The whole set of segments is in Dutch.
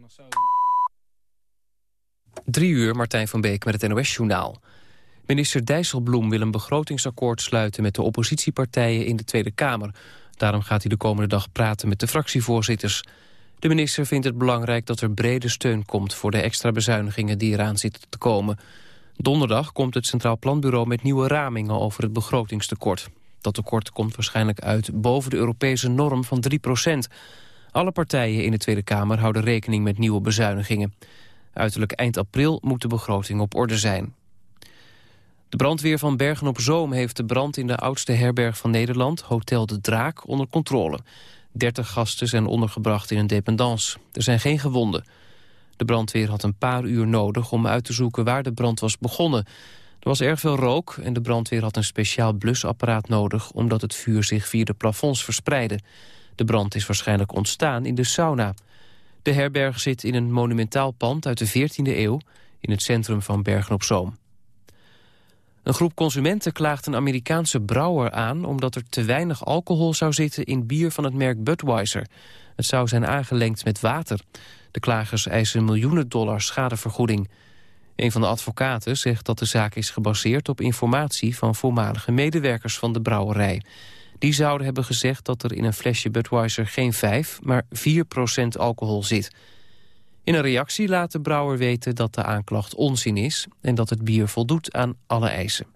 dan zo... Drie uur, Martijn van Beek met het NOS-journaal. Minister Dijsselbloem wil een begrotingsakkoord sluiten... met de oppositiepartijen in de Tweede Kamer. Daarom gaat hij de komende dag praten met de fractievoorzitters. De minister vindt het belangrijk dat er brede steun komt... voor de extra bezuinigingen die eraan zitten te komen. Donderdag komt het Centraal Planbureau met nieuwe ramingen... over het begrotingstekort. Dat tekort komt waarschijnlijk uit boven de Europese norm van 3 Alle partijen in de Tweede Kamer houden rekening met nieuwe bezuinigingen. Uiterlijk eind april moet de begroting op orde zijn. De brandweer van Bergen op Zoom heeft de brand in de oudste herberg van Nederland, Hotel de Draak, onder controle. 30 gasten zijn ondergebracht in een dependance. Er zijn geen gewonden. De brandweer had een paar uur nodig om uit te zoeken waar de brand was begonnen. Er was erg veel rook en de brandweer had een speciaal blusapparaat nodig... omdat het vuur zich via de plafonds verspreidde. De brand is waarschijnlijk ontstaan in de sauna. De herberg zit in een monumentaal pand uit de 14e eeuw... in het centrum van Bergen op Zoom. Een groep consumenten klaagt een Amerikaanse brouwer aan... omdat er te weinig alcohol zou zitten in bier van het merk Budweiser. Het zou zijn aangelengd met water. De klagers eisen miljoenen dollar schadevergoeding. Een van de advocaten zegt dat de zaak is gebaseerd op informatie... van voormalige medewerkers van de brouwerij. Die zouden hebben gezegd dat er in een flesje Budweiser geen 5, maar 4 procent alcohol zit. In een reactie laat de brouwer weten dat de aanklacht onzin is... en dat het bier voldoet aan alle eisen.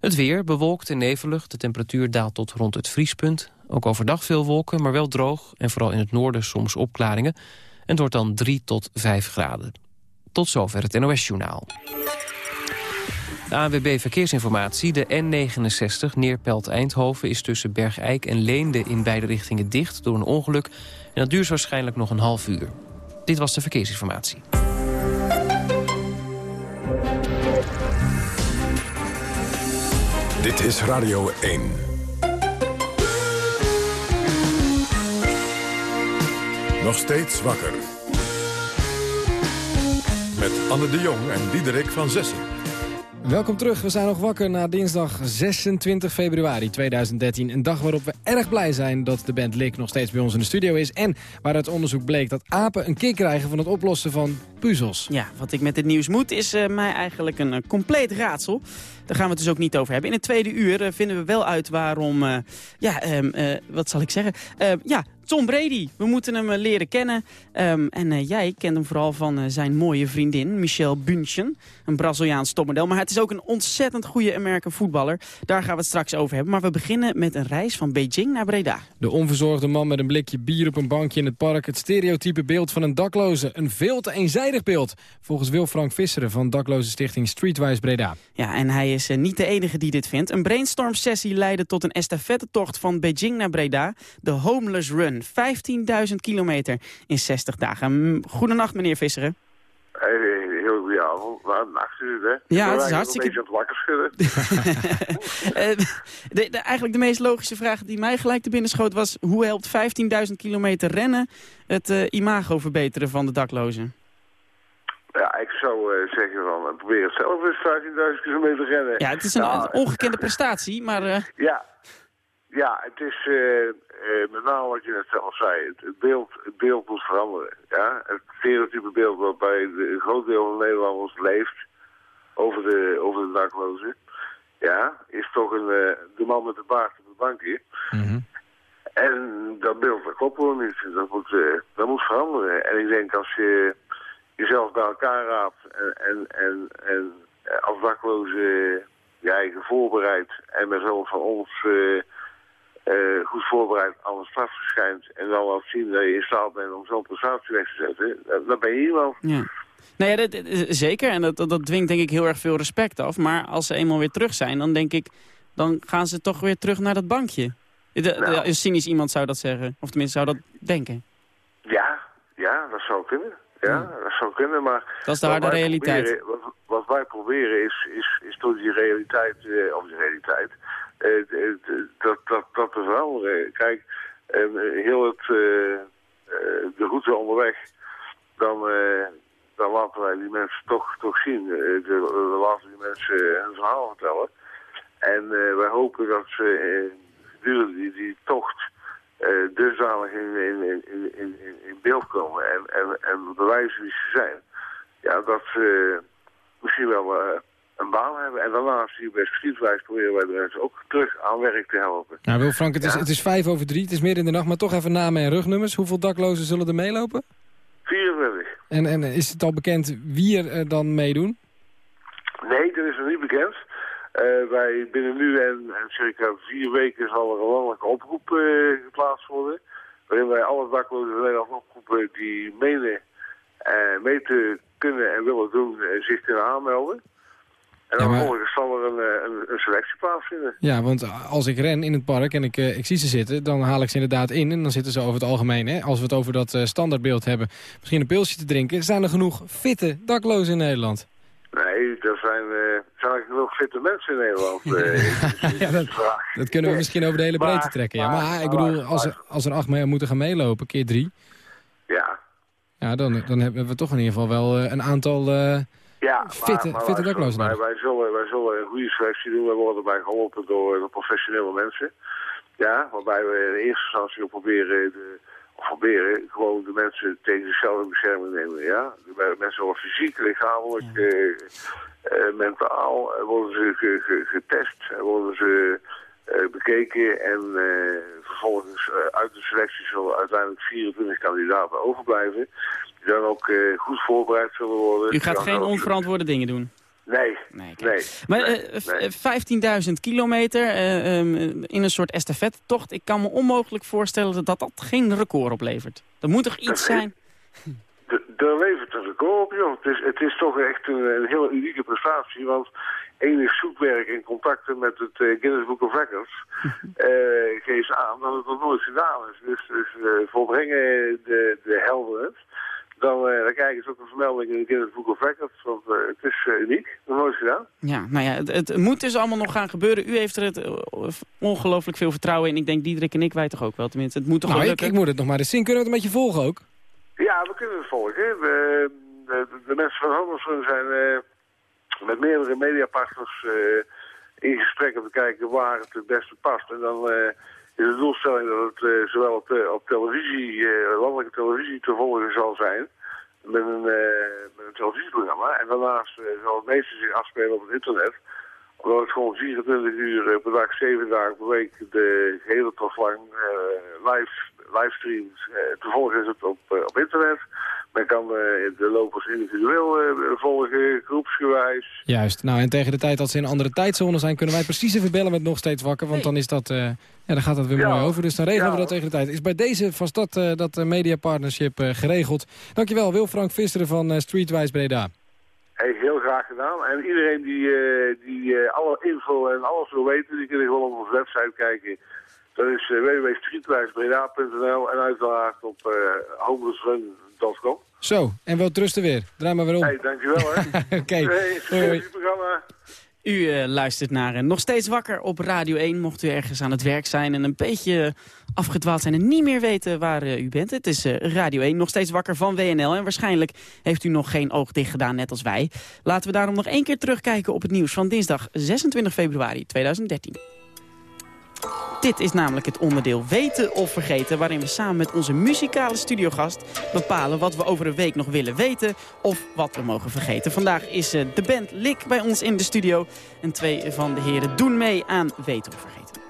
Het weer bewolkt en nevelig. De temperatuur daalt tot rond het vriespunt. Ook overdag veel wolken, maar wel droog. En vooral in het noorden soms opklaringen. En het wordt dan 3 tot 5 graden. Tot zover het NOS-journaal. De ANWB Verkeersinformatie. De N69 Neerpelt-Eindhoven is tussen Bergijk en Leende in beide richtingen dicht door een ongeluk. En dat duurt waarschijnlijk nog een half uur. Dit was de verkeersinformatie. Dit is Radio 1. Nog steeds wakker. Met Anne de Jong en Diederik van Zessen. Welkom terug. We zijn nog wakker na dinsdag 26 februari 2013. Een dag waarop we erg blij zijn dat de band Lik nog steeds bij ons in de studio is. En waaruit onderzoek bleek dat apen een kick krijgen van het oplossen van puzzels. Ja, wat ik met dit nieuws moet is uh, mij eigenlijk een uh, compleet raadsel. Daar gaan we het dus ook niet over hebben. In het tweede uur uh, vinden we wel uit waarom, ja, ehm, wat zal ik zeggen? ja, Tom Brady, we moeten hem leren kennen. Um, en uh, jij kent hem vooral van uh, zijn mooie vriendin, Michelle Bunchen. Een Braziliaans topmodel. Maar het is ook een ontzettend goede American voetballer. Daar gaan we het straks over hebben. Maar we beginnen met een reis van Beijing naar Breda. De onverzorgde man met een blikje bier op een bankje in het park. Het stereotype beeld van een dakloze. Een veel te eenzijdig beeld. Volgens Wil Frank Visseren van dakloze stichting Streetwise Breda. Ja, en hij is uh, niet de enige die dit vindt. Een brainstorm sessie leidde tot een estafettetocht van Beijing naar Breda. De Homeless Run. 15.000 kilometer in 60 dagen. Goedenacht, meneer Visseren. Hey, heel goede avond. Nou, hè? Ja, het is hartstikke... Wakker schudden. Eh, de, de, eigenlijk de meest logische vraag die mij gelijk te binnen schoot was... hoe helpt 15.000 kilometer rennen het uh, imago verbeteren van de daklozen? Ja, ik zou uh, zeggen van probeer het zelf eens 15.000 kilometer rennen. Ja, het is een nou, ongekende prestatie, maar... Ja, ja, het is met name wat je net zelf zei. Het, beeld, het beeld moet veranderen. Ja? Het stereotype beeld waarbij de, een groot deel van Nederlanders leeft over de, over de daklozen. Ja, is toch een, de man met de baard op de bankje. Mm En dat beeld, dat klopt gewoon niet. Dat moet, dat moet veranderen. En ik denk als je jezelf bij elkaar raadt en, en, en, en als dakloze je eigen voorbereidt en met hulp van ons uh, goed voorbereid aan de straf verschijnt... en dan laat zien dat je in staat bent om zo'n prestatie weg te zetten... dan ben je iemand. Ja. Nou ja, dat, zeker. En dat, dat, dwingt denk ik heel erg veel respect af. Maar als ze eenmaal weer terug zijn, dan denk ik... dan gaan ze toch weer terug naar dat bankje. De, nou. de, cynisch iemand zou dat zeggen. Of tenminste zou dat denken. Ja, ja, dat zou kunnen. Ja, dat zou kunnen, maar... Dat is de harde realiteit. wat, wat, wij proberen is, is, is door die realiteit, uh, of die realiteit... Eh, dat, dat, dat te veranderen. Kijk, heel het, eh, eh, de route onderweg, dan, dan laten wij die mensen toch, toch zien. we laten die mensen hun verhaal vertellen. En wij hopen dat ze gedurende die, die tocht dusdanig in, in, in, in, in beeld komen en, en, en bewijzen wie ze zijn. Ja, dat ze misschien wel een baan hebben. En daarnaast hier bij Schietwijs proberen wij de mensen ook terug aan werk te helpen. Nou, Wil Frank, het, is, het is vijf over drie, het is meer in de nacht, maar toch even namen en rugnummers. Hoeveel daklozen zullen er meelopen? 24. En, en is het al bekend wie er dan meedoen? Nee, dat is nog niet bekend. Uh, wij binnen nu en, en, circa vier weken zal er een landelijke oproep uh, geplaatst worden. Waarin wij alle daklozen van Nederland oproepen die menen uh, mee te kunnen en willen doen zich kunnen aanmelden. En dan ja, maar... zal er een, een, een, selectie plaatsvinden. Ja, want als ik ren in het park en ik, ik zie ze zitten, dan haal ik ze inderdaad in. En dan zitten ze over het algemeen, hè, als we het over dat standaardbeeld hebben, misschien een pilsje te drinken. Zijn er genoeg fitte daklozen in Nederland? Nee, er zijn, uh, zijn genoeg fitte mensen in Nederland. Uh, ja, dat, dat, kunnen we misschien over de hele breedte trekken. Ja. Maar, ik bedoel, als er, als er acht mee moeten gaan meelopen, keer drie... Ja. Ja, dan, dan hebben we toch in ieder geval wel uh, een aantal ja, fitte, maar, fitte daklozen wij, wij, zullen, wij zullen een goede selectie doen. We worden daarbij geholpen door, door professionele mensen. Ja, waarbij we in eerste instantie proberen... De, proberen gewoon de mensen tegen zichzelf in bescherming nemen. Ja? De mensen worden fysiek, lichamelijk, ja. uh, uh, mentaal uh, worden ze getest, worden ze bekeken en vervolgens uit de selectie zullen uiteindelijk 24 kandidaten overblijven. Die dan ook goed voorbereid zullen worden. U gaat geen onverantwoorde dingen doen? Nee, nee. nee maar 15.000 kilometer uh, um, in een soort estafette-tocht. Ik kan me onmogelijk voorstellen dat dat geen record oplevert. Er moet toch iets zijn? Er levert een record op, joh. Het is, het is toch echt een, een hele unieke prestatie, want enig zoekwerk en contacten met het uh, Guinness Book of Records geeft aan dat het nog nooit gedaan is. Dus, dus volbrengen de, de helden het dan, uh, dan kijken ze ook een vermelding in het Book of Records. Want uh, het is uh, uniek, nog nooit gedaan. Ja, nou ja, het, het, moet dus allemaal nog gaan gebeuren. U heeft er het ongelooflijk veel vertrouwen in. Ik denk Diederik en ik, wij toch ook wel. Tenminste, het moet toch nou? Ik, ik moet het nog maar eens zien. Kunnen we het een beetje volgen ook? Ja, we kunnen het volgen. de, de, mensen van Handelsen zijn met meerdere mediapartners in gesprek om te kijken waar het het beste past. En dan is de doelstelling dat het uh, zowel op, uh, op televisie, uh, landelijke televisie te volgen zal zijn, met een, met een televisieprogramma. En daarnaast zal het meeste zich afspelen op het internet, omdat het gewoon 24 uur per dag, 7 dagen per week, de gehele dag lang live, livestreams te volgen is op, op internet. Men kan de lopers individueel volgen, groepsgewijs. Juist. Nou, en tegen de tijd dat ze in andere tijdzones zijn... kunnen wij precies even bellen met Nog Steeds Wakker. Want dan is dat ja, dan gaat dat weer mooi over. Dus dan regelen we dat tegen de tijd. Is bij deze vast dat, uh, dat uh, media partnership uh, geregeld. Dankjewel, Wil Frank Visser van Streetwise Breda. Hey, heel graag gedaan. En iedereen die, die alle info en alles wil weten, die kunnen gewoon op onze website kijken. Dat is www.streetwisebreda.nl en uiteraard op uh, Zo, en wel trusten weer. Draai maar weer om. Hey, dankjewel hè. Oké. Okay. Hey, programma. U uh, luistert naar uh, Nog Steeds Wakker op Radio 1. Mocht u ergens aan het werk zijn en een beetje afgedwaald zijn... en niet meer weten waar uh, u bent. Het is Radio 1, Nog Steeds Wakker van WNL. En waarschijnlijk heeft u nog geen oog dicht gedaan, net als wij. Laten we daarom nog één keer terugkijken op het nieuws van dinsdag 26 februari 2013. Dit is namelijk het onderdeel Weten of Vergeten... waarin we samen met onze muzikale studiogast bepalen wat we over een week nog willen weten... of wat we mogen vergeten. Vandaag is uh, de band Lik bij ons in de studio. En twee van de heren doen mee aan Weten of Vergeten.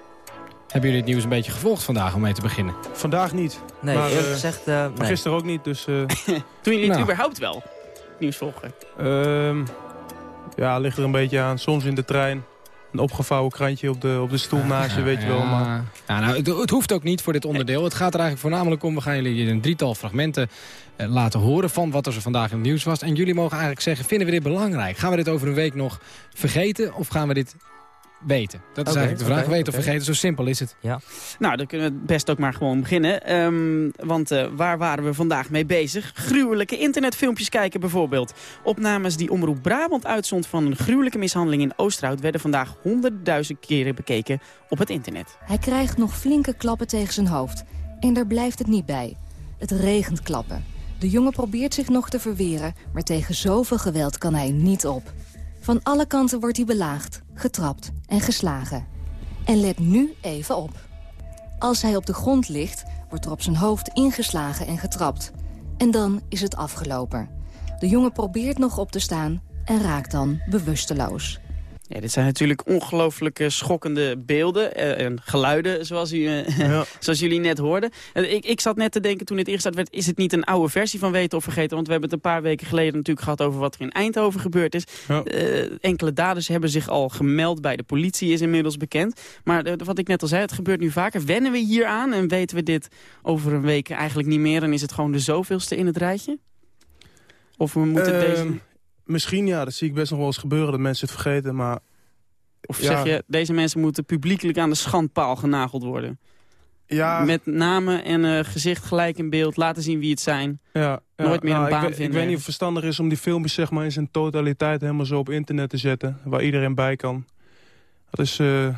Hebben jullie het nieuws een beetje gevolgd vandaag om mee te beginnen? Vandaag niet. Nee, maar, eerlijk uh, gezegd... Uh, nee. Gisteren ook niet, dus... Doen jullie het nou. überhaupt wel, nieuws volgen? Um, ja, ligt er een beetje aan. Soms in de trein een opgevouwen krantje op de, op de stoel naast je, weet je wel. Maar... Ja, nou, het, het, hoeft ook niet voor dit onderdeel. Het gaat er eigenlijk voornamelijk om, we gaan jullie een drietal fragmenten eh, laten horen van wat er vandaag in het nieuws was. En jullie mogen eigenlijk zeggen, vinden we dit belangrijk? Gaan we dit over een week nog vergeten of gaan we dit weten. Dat is eigenlijk de vraag. weten of vergeten, zo simpel is het. Ja. Nou, dan kunnen we best ook maar gewoon beginnen. Um, want uh, waar waren we vandaag mee bezig? Gruwelijke internetfilmpjes kijken bijvoorbeeld. Opnames die Omroep Brabant uitzond van een gruwelijke mishandeling in Oosterhout... werden vandaag honderdduizend keren bekeken op het internet. Hij krijgt nog flinke klappen tegen zijn hoofd. En daar blijft het niet bij. Het regent klappen. De jongen probeert zich nog te verweren, maar tegen zoveel geweld kan hij niet op. Van alle kanten wordt hij belaagd, getrapt en geslagen. En let nu even op. Als hij op de grond ligt, wordt er op zijn hoofd ingeslagen en getrapt. En dan is het afgelopen. De jongen probeert nog op te staan en raakt dan bewusteloos. Ja, dit zijn natuurlijk ongelooflijk schokkende beelden eh, en geluiden, zoals, u, eh, Ja. zoals jullie net hoorden. Eh, ik, ik zat net te denken toen het eerst uit werd, is het niet een oude versie van Weten of Vergeten? Want we hebben het een paar weken geleden natuurlijk gehad over wat er in Eindhoven gebeurd is. Ja. Enkele daders hebben zich al gemeld bij de politie, is inmiddels bekend. Maar wat ik net al zei, het gebeurt nu vaker. Wennen we hier aan en weten we dit over een week eigenlijk niet meer? En is het gewoon de zoveelste in het rijtje? Of we moeten Ehm, deze... Misschien ja, dat zie ik best nog wel eens gebeuren dat mensen het vergeten. Maar Of ja. zeg je, deze mensen moeten publiekelijk aan de schandpaal genageld worden? ja, Met namen en eh, gezicht gelijk in beeld, laten zien wie het zijn. ja, ja, nooit meer een nou, baan ik, weet- vinden Ik weet niet of het verstandig is om die filmpjes zeg maar, in zijn totaliteit helemaal zo op internet te zetten. Waar iedereen bij kan. Dat is, eh,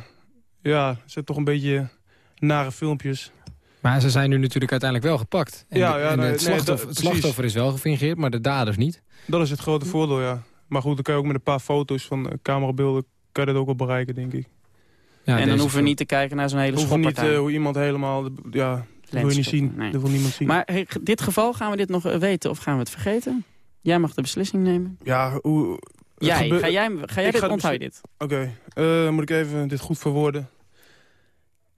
ja, het zijn toch een beetje nare filmpjes. Maar ze zijn nu natuurlijk uiteindelijk wel gepakt. En, Ja, de- ja, en nee, het, nee, slachtoffer, dat- het slachtoffer is wel gefingeerd, maar de daders niet. Dat is het grote voordeel, ja. Maar goed, dan kan je ook met een paar foto's van eh, camerabeelden... kan je dat ook wel bereiken, denk ik. Ja, en dan hoeven we niet te kijken naar zo'n hele Hoeven niet schoppartij. eh, hoe iemand helemaal... Ja, dat wil je niet zien. Nee. Dat wil niemand zien. Maar hey, dit geval, gaan we dit nog eh, weten of gaan we het vergeten? Jij mag de beslissing nemen. ja, hoe... Jij, ga jij, ga jij Ik dit, ga de onthoud je dit? Oké, eh, moet ik even dit goed verwoorden.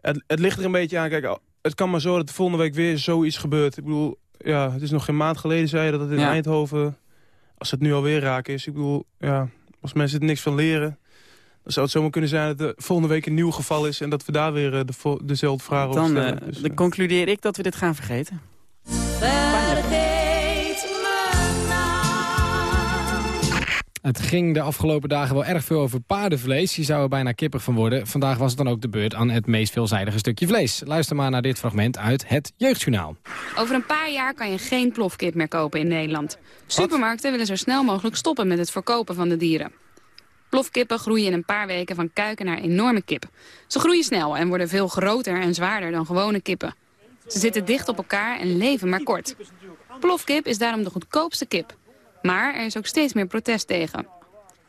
Het, het ligt er een beetje aan. Kijk, het kan maar zo dat de volgende week weer zoiets gebeurt. Ik bedoel, ja, het is nog geen maand geleden zei je dat het in Ja. Eindhoven... Als het nu alweer raak is. Ik bedoel, ja, als mensen er niks van leren... dan zou het zomaar kunnen zijn dat er volgende week een nieuw geval is... en dat we daar weer eh, de, dezelfde vraag over Dan, stellen. eh, Dus, dan eh, concludeer ik dat we dit gaan vergeten. Het ging de afgelopen dagen wel erg veel over paardenvlees. Je zou er bijna kippig van worden. Vandaag was het dan ook de beurt aan het meest veelzijdige stukje vlees. Luister maar naar dit fragment uit het Jeugdjournaal. Over een paar jaar kan je geen plofkip meer kopen in Nederland. Supermarkten willen zo snel mogelijk stoppen met het verkopen van de dieren. Plofkippen groeien in een paar weken van kuiken naar enorme kip. Ze groeien snel en worden veel groter en zwaarder dan gewone kippen. Ze zitten dicht op elkaar en leven maar kort. Plofkip is daarom de goedkoopste kip. Maar er is ook steeds meer protest tegen.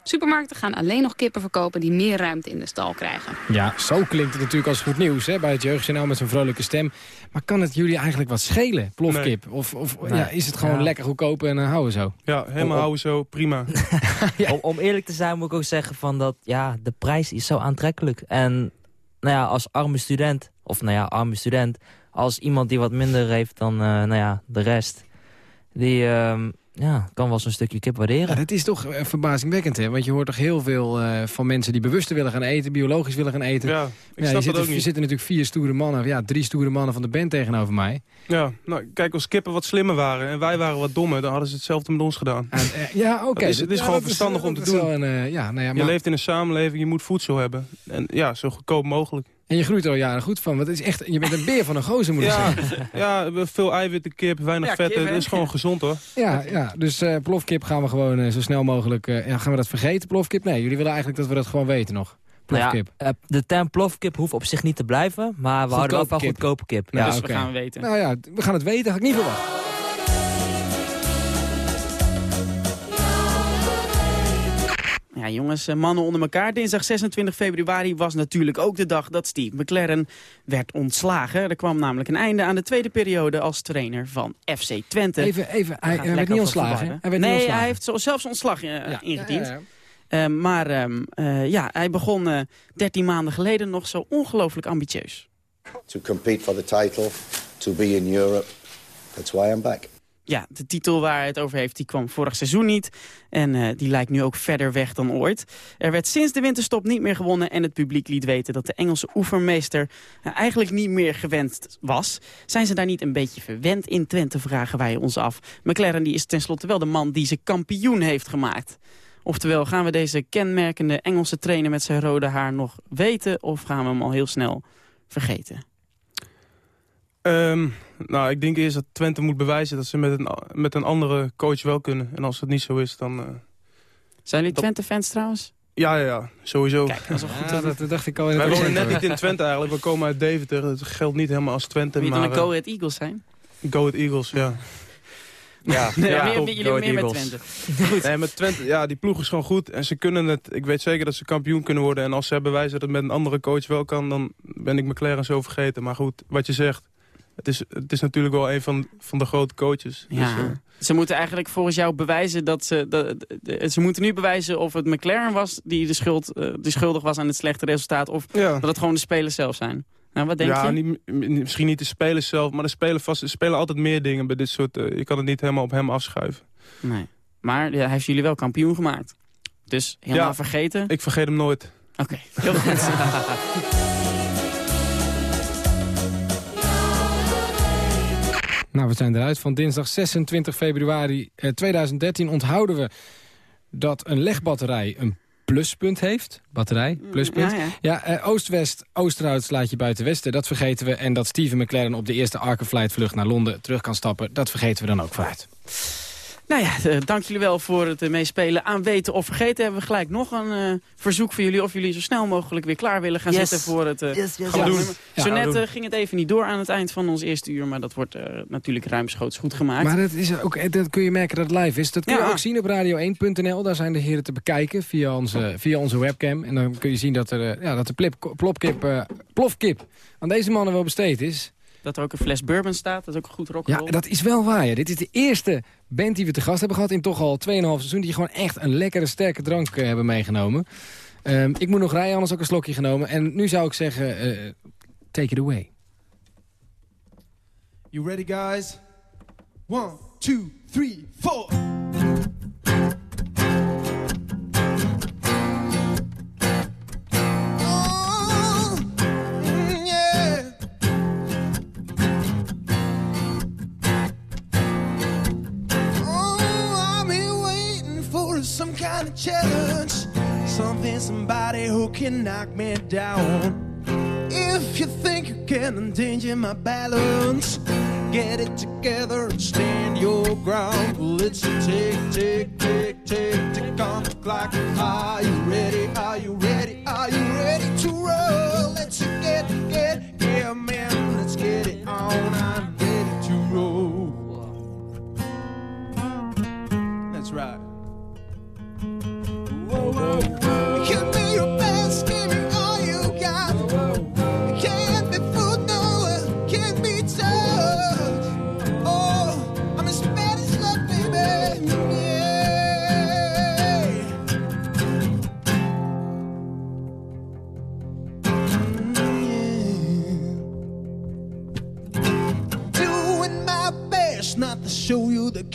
Supermarkten gaan alleen nog kippen verkopen die meer ruimte in de stal krijgen. Ja, zo klinkt het natuurlijk als goed nieuws hè, bij het Jeugdjournaal met zo'n vrolijke stem. Maar kan het jullie eigenlijk wat schelen, plofkip? Of, of Nee. ja, is het gewoon Ja. lekker goedkoop en eh, houden zo? ja, helemaal op- houden zo, prima. Om, om eerlijk te zijn moet ik ook zeggen van dat ja, de prijs is zo aantrekkelijk. En nou ja, als arme student, of nou ja, arme student, als iemand die wat minder heeft dan eh, nou ja, de rest, die ehm, ja, kan wel zo'n stukje kip waarderen. Ja, dat is toch eh, verbazingwekkend, hè? Want je hoort toch heel veel eh, van mensen die bewuster willen gaan eten, biologisch willen gaan eten. Ja, ik Ja, je snap dat er, ook niet. zitten natuurlijk vier stoere mannen, ja, drie stoere mannen van de band tegenover mij. Ja, nou, kijk, als kippen wat slimmer waren en wij waren wat dommer... dan hadden ze hetzelfde met ons gedaan. En, eh, ja, oké. Het is- het is Ja, gewoon verstandig om te doen. een, eh, ja, nou ja, Je maar- leeft in een samenleving, je moet voedsel hebben. En ja, zo goedkoop mogelijk. En je groeit er al jaren goed van. Want het is echt, je bent een beer van een gozer, moet ik Ja, zeggen. ja, veel eiwitten, kip, weinig Ja, vet. Het is gewoon gezond hoor. Ja, ja, dus eh, plofkip gaan we gewoon eh, zo snel mogelijk... eh, ja, gaan we dat vergeten, plofkip? Nee, jullie willen eigenlijk dat we dat gewoon weten nog. Nou ja, Plofkip. eh, de term plofkip hoeft op zich niet te blijven, maar we houden wel van kip. goedkope kip. Ja, dus we gaan weten. Nou ja, we gaan het weten, had ik niet verwacht. Ja, jongens, eh, mannen onder elkaar. Dinsdag 26 februari was natuurlijk ook de dag dat Steve McLaren werd ontslagen. Er kwam namelijk een einde aan de tweede periode als trainer van FC Twente. Even, even hij, hij werd niet ontslagen. Hij werd nee, niet ontslagen. hij heeft zelfs ontslag eh, Ja, ingediend. ja, ja, Eh, maar ehm, eh, ja, hij begon eh 13 maanden geleden nog zo ongelooflijk ambitieus. to compete for the title, to be in Europe. That's why I'm back. Ja, de titel waar het over heeft, die kwam vorig seizoen niet. En eh, die lijkt nu ook verder weg dan ooit. Er werd sinds de winterstop niet meer gewonnen... en het publiek liet weten dat de Engelse oefenmeester eh, eigenlijk niet meer gewend was. Zijn ze daar niet een beetje verwend in Twente, vragen wij ons af. McLaren die is tenslotte wel de man die ze kampioen heeft gemaakt. Oftewel, gaan we deze kenmerkende Engelse trainer met zijn rode haar nog weten... of gaan we hem al heel snel vergeten? Ehm, nou, ik denk eerst dat Twente moet bewijzen dat ze met een, met een andere coach wel kunnen. En als dat niet zo is, dan... eh, Zijn jullie Twente-fans trouwens? ja, ja, ja, sowieso. Kijk, dat is wel goed. Ja, dat dat dacht ik al Wij het wonen net niet in Twente eigenlijk. We komen uit Deventer. Dat geldt niet helemaal als Twente. Dan maar een eh, Go Ahead Eagles zijn? Go Ahead Eagles, ja. Ja, Nee, ja, meer- jullie meer met. Twente. Nee, met Twente, ja, die ploeg is gewoon goed. En ze kunnen het. Ik weet zeker dat ze kampioen kunnen worden. En als ze bewijzen dat het met een andere coach wel kan... dan ben ik McLaren zo vergeten. Maar goed, wat je zegt. Het is, het is natuurlijk wel een van, van de grote coaches. Ja. Dus, eh, Ze moeten eigenlijk volgens jou bewijzen dat ze... Dat, de- ze moeten nu bewijzen of het McLaren was die, de schuld, eh, die schuldig was aan het slechte resultaat... of ja. dat het gewoon de spelers zelf zijn. Nou, wat denk ja, je? niet- misschien niet de spelers zelf, maar er spelen, vast, er spelen altijd meer dingen bij dit soort... eh, je kan het niet helemaal op hem afschuiven. Nee. Maar ja, hij heeft jullie wel kampioen gemaakt. Dus helemaal Ja. vergeten? Ik vergeet hem nooit. Oké, heel goed. Nou, we zijn eruit. Van dinsdag 26 februari eh, 2013 onthouden we dat een legbatterij een pluspunt heeft. Batterij, pluspunt. Ja, ja. Ja, eh, Oost-West, Oosterhout slaat je buiten Westen. Dat vergeten we. En dat Steven McLaren op de eerste Arca-flight vlucht naar Londen terug kan stappen. Dat vergeten we dan ook vooruit. Nou ja, eh, dank jullie wel voor het eh, meespelen. Aan weten of vergeten hebben we gelijk nog een eh, verzoek voor jullie... of jullie zo snel mogelijk weer klaar willen gaan Yes. zitten voor het eh Yes, yes, volgende yes. nummer. Ja, zo gaan net doen. ging het even niet door aan het eind van ons eerste uur... maar dat wordt eh, natuurlijk ruimschoots goed gemaakt. Maar dat, is ook, dat kun je merken dat het live is. Dat kun je Ja. ook zien op radio1.nl. Daar zijn de heren te bekijken via onze, via onze webcam. En dan kun je zien dat, er, ja, dat de plip, plopkip, plofkip aan deze mannen wel besteed is. Dat er ook een fles bourbon staat, dat is ook een goed Ja, rock'n'roll. dat is wel waar. Ja. Dit is de eerste band die we te gast hebben gehad in toch al 2,5 seizoen. Die gewoon echt een lekkere, sterke drank eh, hebben meegenomen. Ehm, ik moet nog rijden, anders ook een slokje genomen. En nu zou ik zeggen, eh, take it away. You ready, guys? One, two, three, four. Kind of challenge. Something, somebody who can knock me down. If you think you can endanger my balance, get it together and stand your ground. Well, it's a tick, tick, tick, tick, tick on the clock. Are you ready? Are you ready?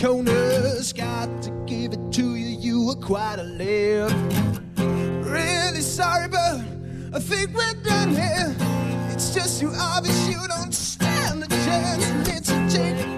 Corners. Got to give it to you, you were quite a live. Really sorry, but I think we're done here. It's just too obvious you don't stand a chance. It's a tick,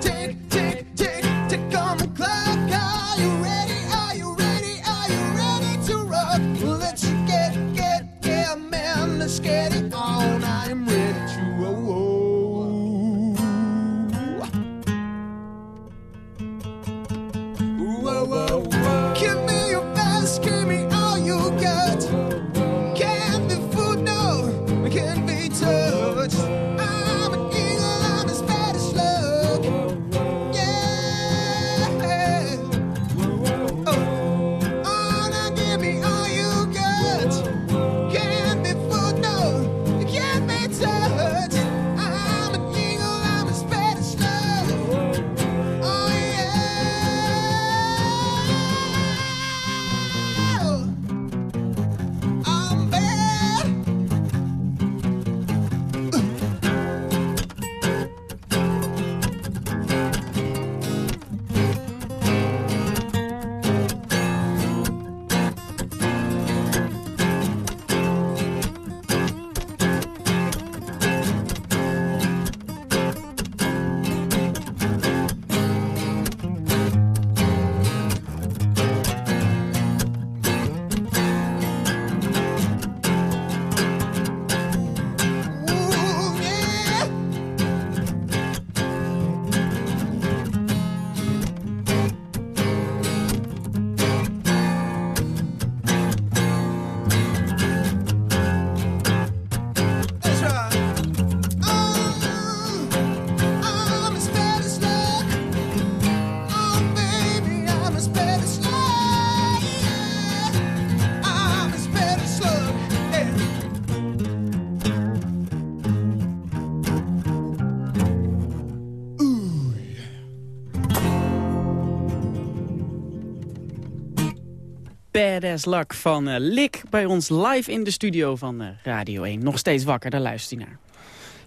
Badass Luck van uh, Lik bij ons live in de studio van uh, Radio 1. Nog steeds wakker, daar luistert hij naar.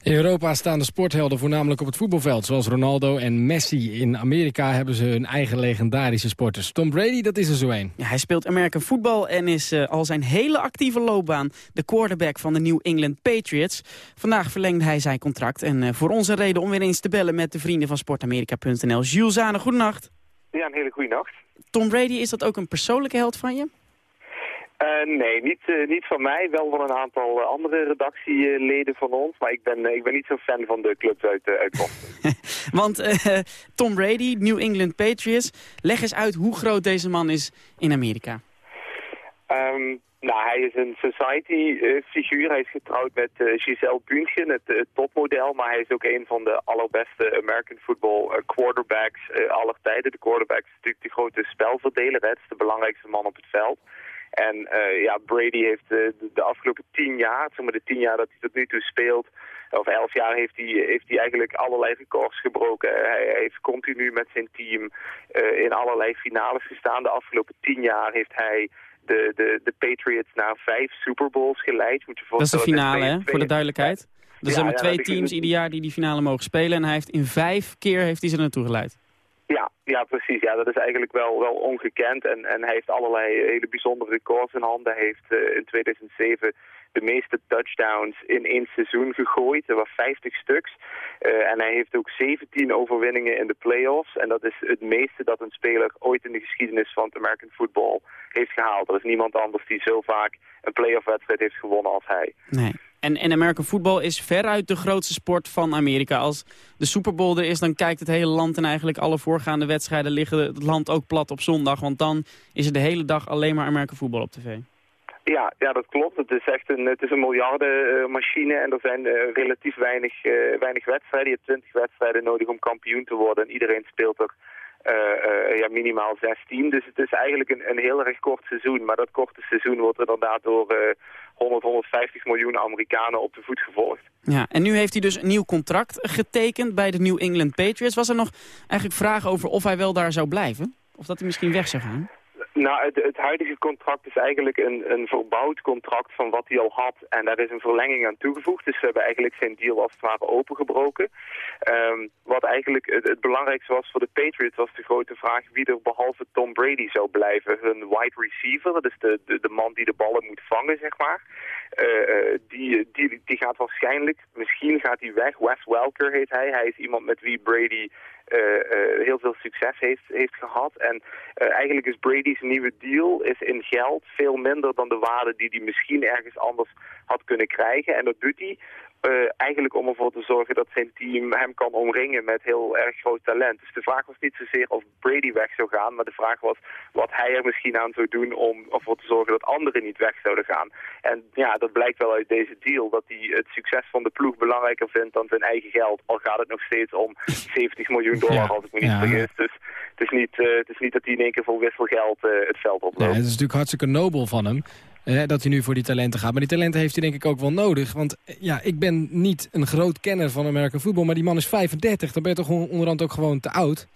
In Europa staan de sporthelden voornamelijk op het voetbalveld. Zoals Ronaldo en Messi. In Amerika hebben ze hun eigen legendarische sporters. Tom Brady, dat is er zo een. Ja, hij speelt American voetbal en is uh, al zijn hele actieve loopbaan... de quarterback van de New England Patriots. Vandaag verlengde hij zijn contract. En uh, voor onze reden om weer eens te bellen met de vrienden van sportamerika.nl. Jules Zane, goedenacht. Ja, een hele goede nacht. Tom Brady, is dat ook een persoonlijke held van je? Uh, nee, niet, uh, niet van mij. Wel van een aantal uh, andere redactieleden van ons. Maar ik ben, ik ben niet zo'n fan van de clubs uit, uit Boston. Want Tom Brady, New England Patriots. Leg eens uit hoe groot deze man is in Amerika. Um, nou, hij is een society-figuur. hij is getrouwd met Giselle Bündchen, het, het, topmodel. Maar hij is ook een van de allerbeste American football quarterbacks aller tijden. De quarterback is natuurlijk de grote spelverdeler. Het is de belangrijkste man op het veld. En ja, Brady heeft de, afgelopen tien jaar, zeg maar de tien jaar dat hij tot nu toe speelt, of elf jaar heeft hij, heeft hij eigenlijk allerlei records gebroken. Hij, heeft continu met zijn team in allerlei finales gestaan. De afgelopen tien jaar heeft hij de, de, de Patriots naar vijf Super Bowls geleid. Moet je dat is de finale, hè? voor de duidelijkheid. Er zijn maar twee teams ieder jaar die die finale mogen spelen. En hij heeft in vijf keer heeft hij ze naartoe geleid. Ja, ja, precies. Ja, dat is eigenlijk wel, wel ongekend. En, en hij heeft allerlei hele bijzondere records in handen. Hij heeft uh, in 2007 de meeste touchdowns in één seizoen gegooid. Er waren 50 stuks. Uh, en hij heeft ook 17 overwinningen in de playoffs. En dat is het meeste dat een speler ooit in de geschiedenis van het American football heeft gehaald. Er is niemand anders die zo vaak een playoff wedstrijd heeft gewonnen als hij. Nee. En, en American football is veruit de grootste sport van Amerika. Als de Super Bowl er is, dan kijkt het hele land en eigenlijk alle voorgaande wedstrijden liggen het land ook plat op zondag. Want dan is er de hele dag alleen maar American football op tv. Ja, ja, dat klopt. Het is echt een, het is een miljardenmachine en er zijn uh, relatief weinig, uh, weinig wedstrijden. Je hebt twintig wedstrijden nodig om kampioen te worden en iedereen speelt er uh, ja, minimaal 16. Dus het is eigenlijk een, een heel erg kort seizoen. Maar dat korte seizoen wordt inderdaad door 100, 150 miljoen Amerikanen op de voet gevolgd. Ja, en nu heeft hij dus een nieuw contract getekend bij de New England Patriots. Was er nog eigenlijk vragen over of hij wel daar zou blijven? Of dat hij misschien weg zou gaan? Nou, het, het, huidige contract is eigenlijk een, een verbouwd contract van wat hij al had. En daar is een verlenging aan toegevoegd. Dus we hebben eigenlijk zijn deal als het ware opengebroken. Um, wat eigenlijk het, het, belangrijkste was voor de Patriots was de grote vraag wie er behalve Tom Brady zou blijven. Hun wide receiver, dus de, de, de man die de ballen moet vangen, zeg maar. Uh, die, die, die gaat waarschijnlijk, misschien gaat hij weg. Wes Welker heet hij. Hij is iemand met wie Brady uh, heel veel succes heeft, heeft gehad. En eigenlijk is Brady's nieuwe deal is in geld veel minder dan de waarde die hij misschien ergens anders had kunnen krijgen. En dat doet hij uh, eigenlijk om ervoor te zorgen dat zijn team hem kan omringen met heel erg groot talent. Dus de vraag was niet zozeer of Brady weg zou gaan, maar de vraag was wat hij er misschien aan zou doen om ervoor te zorgen dat anderen niet weg zouden gaan. En ja, dat blijkt wel uit deze deal, dat hij het succes van de ploeg belangrijker vindt dan zijn eigen geld. Al gaat het nog steeds om 70 miljoen dollar, ja, als ik me niet ja. vergis. Dus het is, niet, uh, het is niet dat hij in één keer voor wisselgeld uh, het veld oploopt. Ja, het is natuurlijk hartstikke nobel van hem. Eh, dat hij nu voor die talenten gaat. Maar die talenten heeft hij denk ik ook wel nodig. Want ja, ik ben niet een groot kenner van American voetbal. Maar die man is 35. Dan ben je toch onderhand ook gewoon te oud?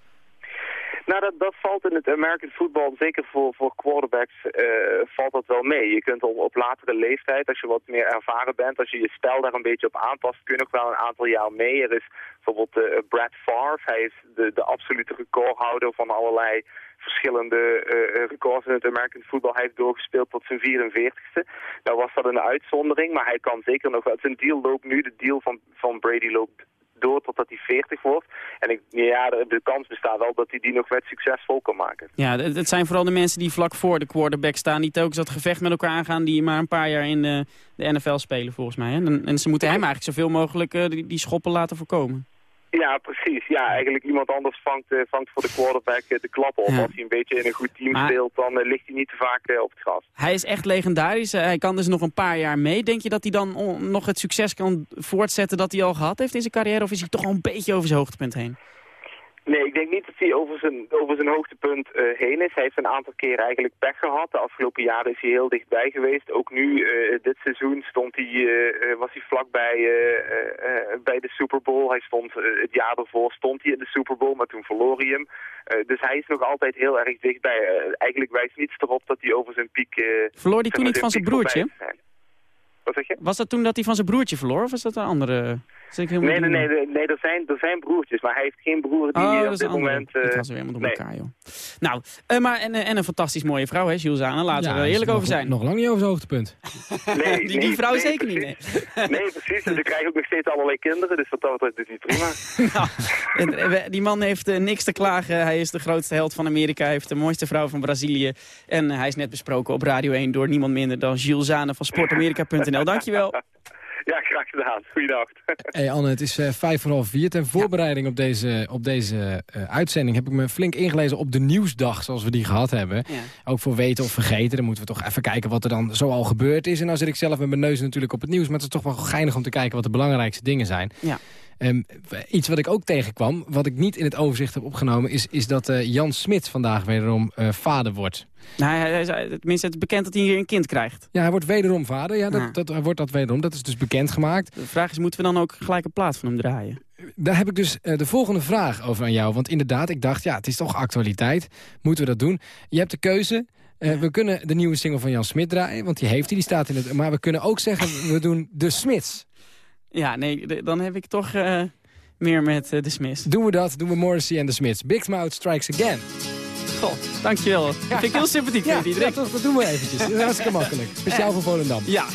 Nou, dat, dat valt in het American voetbal, zeker voor, voor quarterbacks, uh, valt dat wel mee. Je kunt op, op latere leeftijd, als je wat meer ervaren bent, als je je spel daar een beetje op aanpast, kun je nog wel een aantal jaar mee. Er is bijvoorbeeld uh, Brad Favre, hij is de, de absolute recordhouder van allerlei verschillende uh, records in het American voetbal. Hij heeft doorgespeeld tot zijn 44ste. Nou was dat een uitzondering, maar hij kan zeker nog wel. Zijn deal loopt nu, de deal van, van Brady loopt door totdat hij 40 wordt. En ik, ja, de, kans bestaat wel dat hij die nog wat succesvol kan maken. Ja, het zijn vooral de mensen die vlak voor de quarterback staan... die telkens dat gevecht met elkaar aangaan... die maar een paar jaar in de, de NFL spelen volgens mij. Hè? En, en, ze moeten hem eigenlijk zoveel mogelijk uh, die, die schoppen laten voorkomen. Ja, precies. Ja, eigenlijk iemand anders vangt, uh, vangt voor de quarterback uh, de klap op. Ja. Als hij een beetje in een goed team maar... speelt, dan uh, ligt hij niet te vaak op het gras. Hij is echt legendarisch. hij kan dus nog een paar jaar mee. Denk je dat hij dan nog het succes kan voortzetten dat hij al gehad heeft in zijn carrière? Of is hij toch al een beetje over zijn hoogtepunt heen? Nee, ik denk niet dat hij over zijn, over zijn hoogtepunt eh, heen is. Hij heeft een aantal keren eigenlijk pech gehad. De afgelopen jaren is hij heel dichtbij geweest. Ook nu, eh, dit seizoen, stond hij, eh, was hij vlakbij bij de Super Bowl. Hij stond, het jaar ervoor stond hij in de Super Bowl, maar toen verloor hij hem. dus hij is nog altijd heel erg dichtbij. eigenlijk wijst niets erop dat hij over zijn piek... verloor hij toen niet van zijn broertje? Wat zeg je? Was dat toen dat hij van zijn broertje verloor, of was dat een andere... Nee, nee, nee, nee, nee, er, zijn, er zijn broertjes, maar hij heeft geen broer die oh, op dit moment... Uh, ik was weer helemaal door elkaar, joh. Nou, uh, maar en, en een fantastisch mooie vrouw, hè, Jules Laten ja, we er eerlijk over zijn. Nog lang niet over zijn hoogtepunt. Nee, die, die vrouw zeker niet, nee. Nee, precies. En ze krijgen ook nog steeds allerlei kinderen, dus wat dat betreft is hij prima. nou, die man heeft uh, niks te klagen. Hij is de grootste held van Amerika. Hij heeft de mooiste vrouw van Brazilië. En hij is net besproken op Radio 1 door niemand minder dan Jules Zane van sportamerika.nl. Dankjewel. Ja, graag gedaan. Goeiedag. Hey Anne, het is uh, vijf voor half vier. Ten voorbereiding op deze, op deze uh, uitzending heb ik me flink ingelezen op de nieuwsdag zoals we die gehad hebben. Ja. Ook voor weten of vergeten. Dan moeten we toch even kijken wat er dan zo al gebeurd is. En nou zit ik zelf met mijn neus natuurlijk op het nieuws. Maar het is toch wel geinig om te kijken wat de belangrijkste dingen zijn. Ja. Um, iets wat ik ook tegenkwam, wat ik niet in het overzicht heb opgenomen... is, is dat uh, Jan Smit vandaag wederom uh, vader wordt. Nou, hij, hij, tenminste, het is bekend dat hij hier een kind krijgt. Ja, hij wordt wederom vader. Ja, dat, dat, hij wordt dat wederom. Dat is dus bekendgemaakt. De vraag is, moeten we dan ook gelijk een plaats van hem draaien? Daar heb ik dus uh, de volgende vraag over aan jou. Want inderdaad, ik dacht, ja, het is toch actualiteit. Moeten we dat doen? Je hebt de keuze... Uh, we kunnen de nieuwe single van Jan Smit draaien, want die heeft hij, die staat in het... Maar we kunnen ook zeggen, we doen de Smits. Ja, nee, dan heb ik toch uh, meer met uh, de Smiths. Doen we dat, doen we Morrissey en de Smiths. Big Mouth Strikes Again. Goh, dankjewel. Dat vind ik heel sympathiek. Ja, ja toch, dat doen we eventjes. Dat is hartstikke makkelijk. Speciaal voor Volendam. Ja.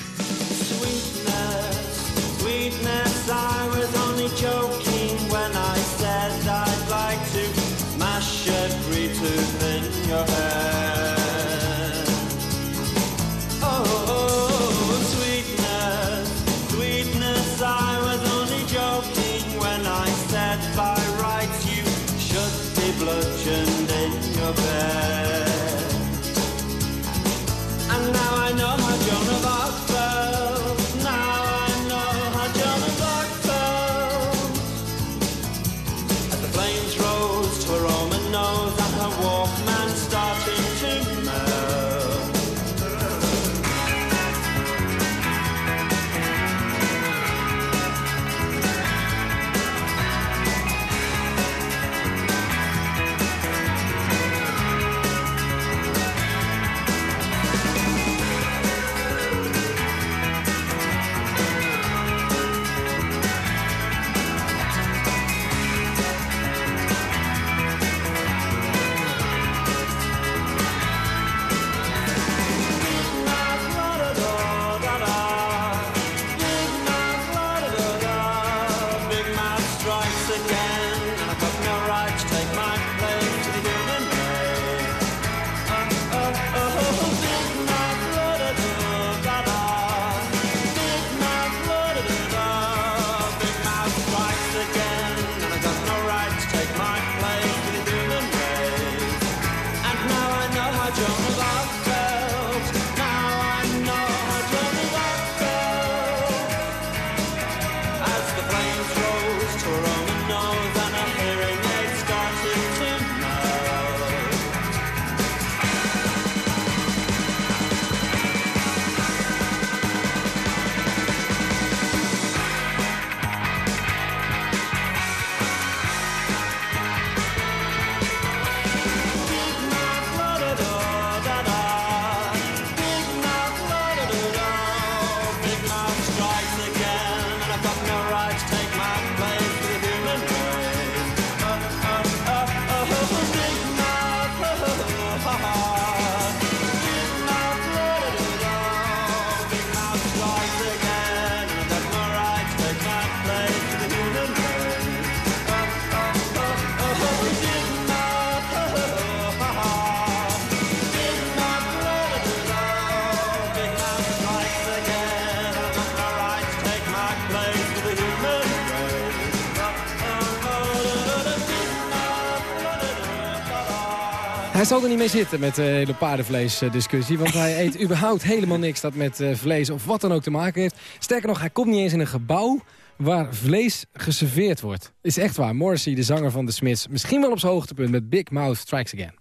Zal er niet mee zitten met de hele paardenvleesdiscussie. Want hij eet überhaupt helemaal niks dat met eh, vlees of wat dan ook te maken heeft. Sterker nog, hij komt niet eens in een gebouw waar vlees geserveerd wordt. Is echt waar. Morrissey, de zanger van de Smiths, misschien wel op zijn hoogtepunt met Big Mouth Strikes Again.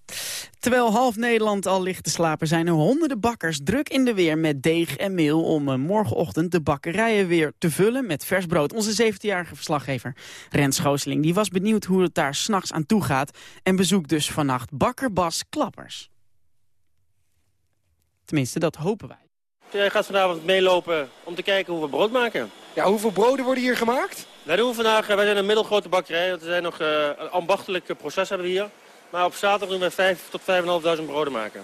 Terwijl half Nederland al ligt te slapen... zijn er honderden bakkers druk in de weer met deeg en meel... om eh, morgenochtend de bakkerijen weer te vullen met vers brood. Onze 17-jarige verslaggever Rens Schoosling die was benieuwd hoe het daar s'nachts aan toe gaat... en bezoekt dus vannacht bakker Bas Klappers. Tenminste, dat hopen wij. Jij gaat vanavond meelopen om te kijken hoe we brood maken. Ja, hoeveel broden worden hier gemaakt? Wij doen vandaag, wij zijn een middelgrote bakkerij. We zijn nog uh, een ambachtelijk proces hebben we hier. Maar op zaterdag doen we 5 tot 5.500 broden maken.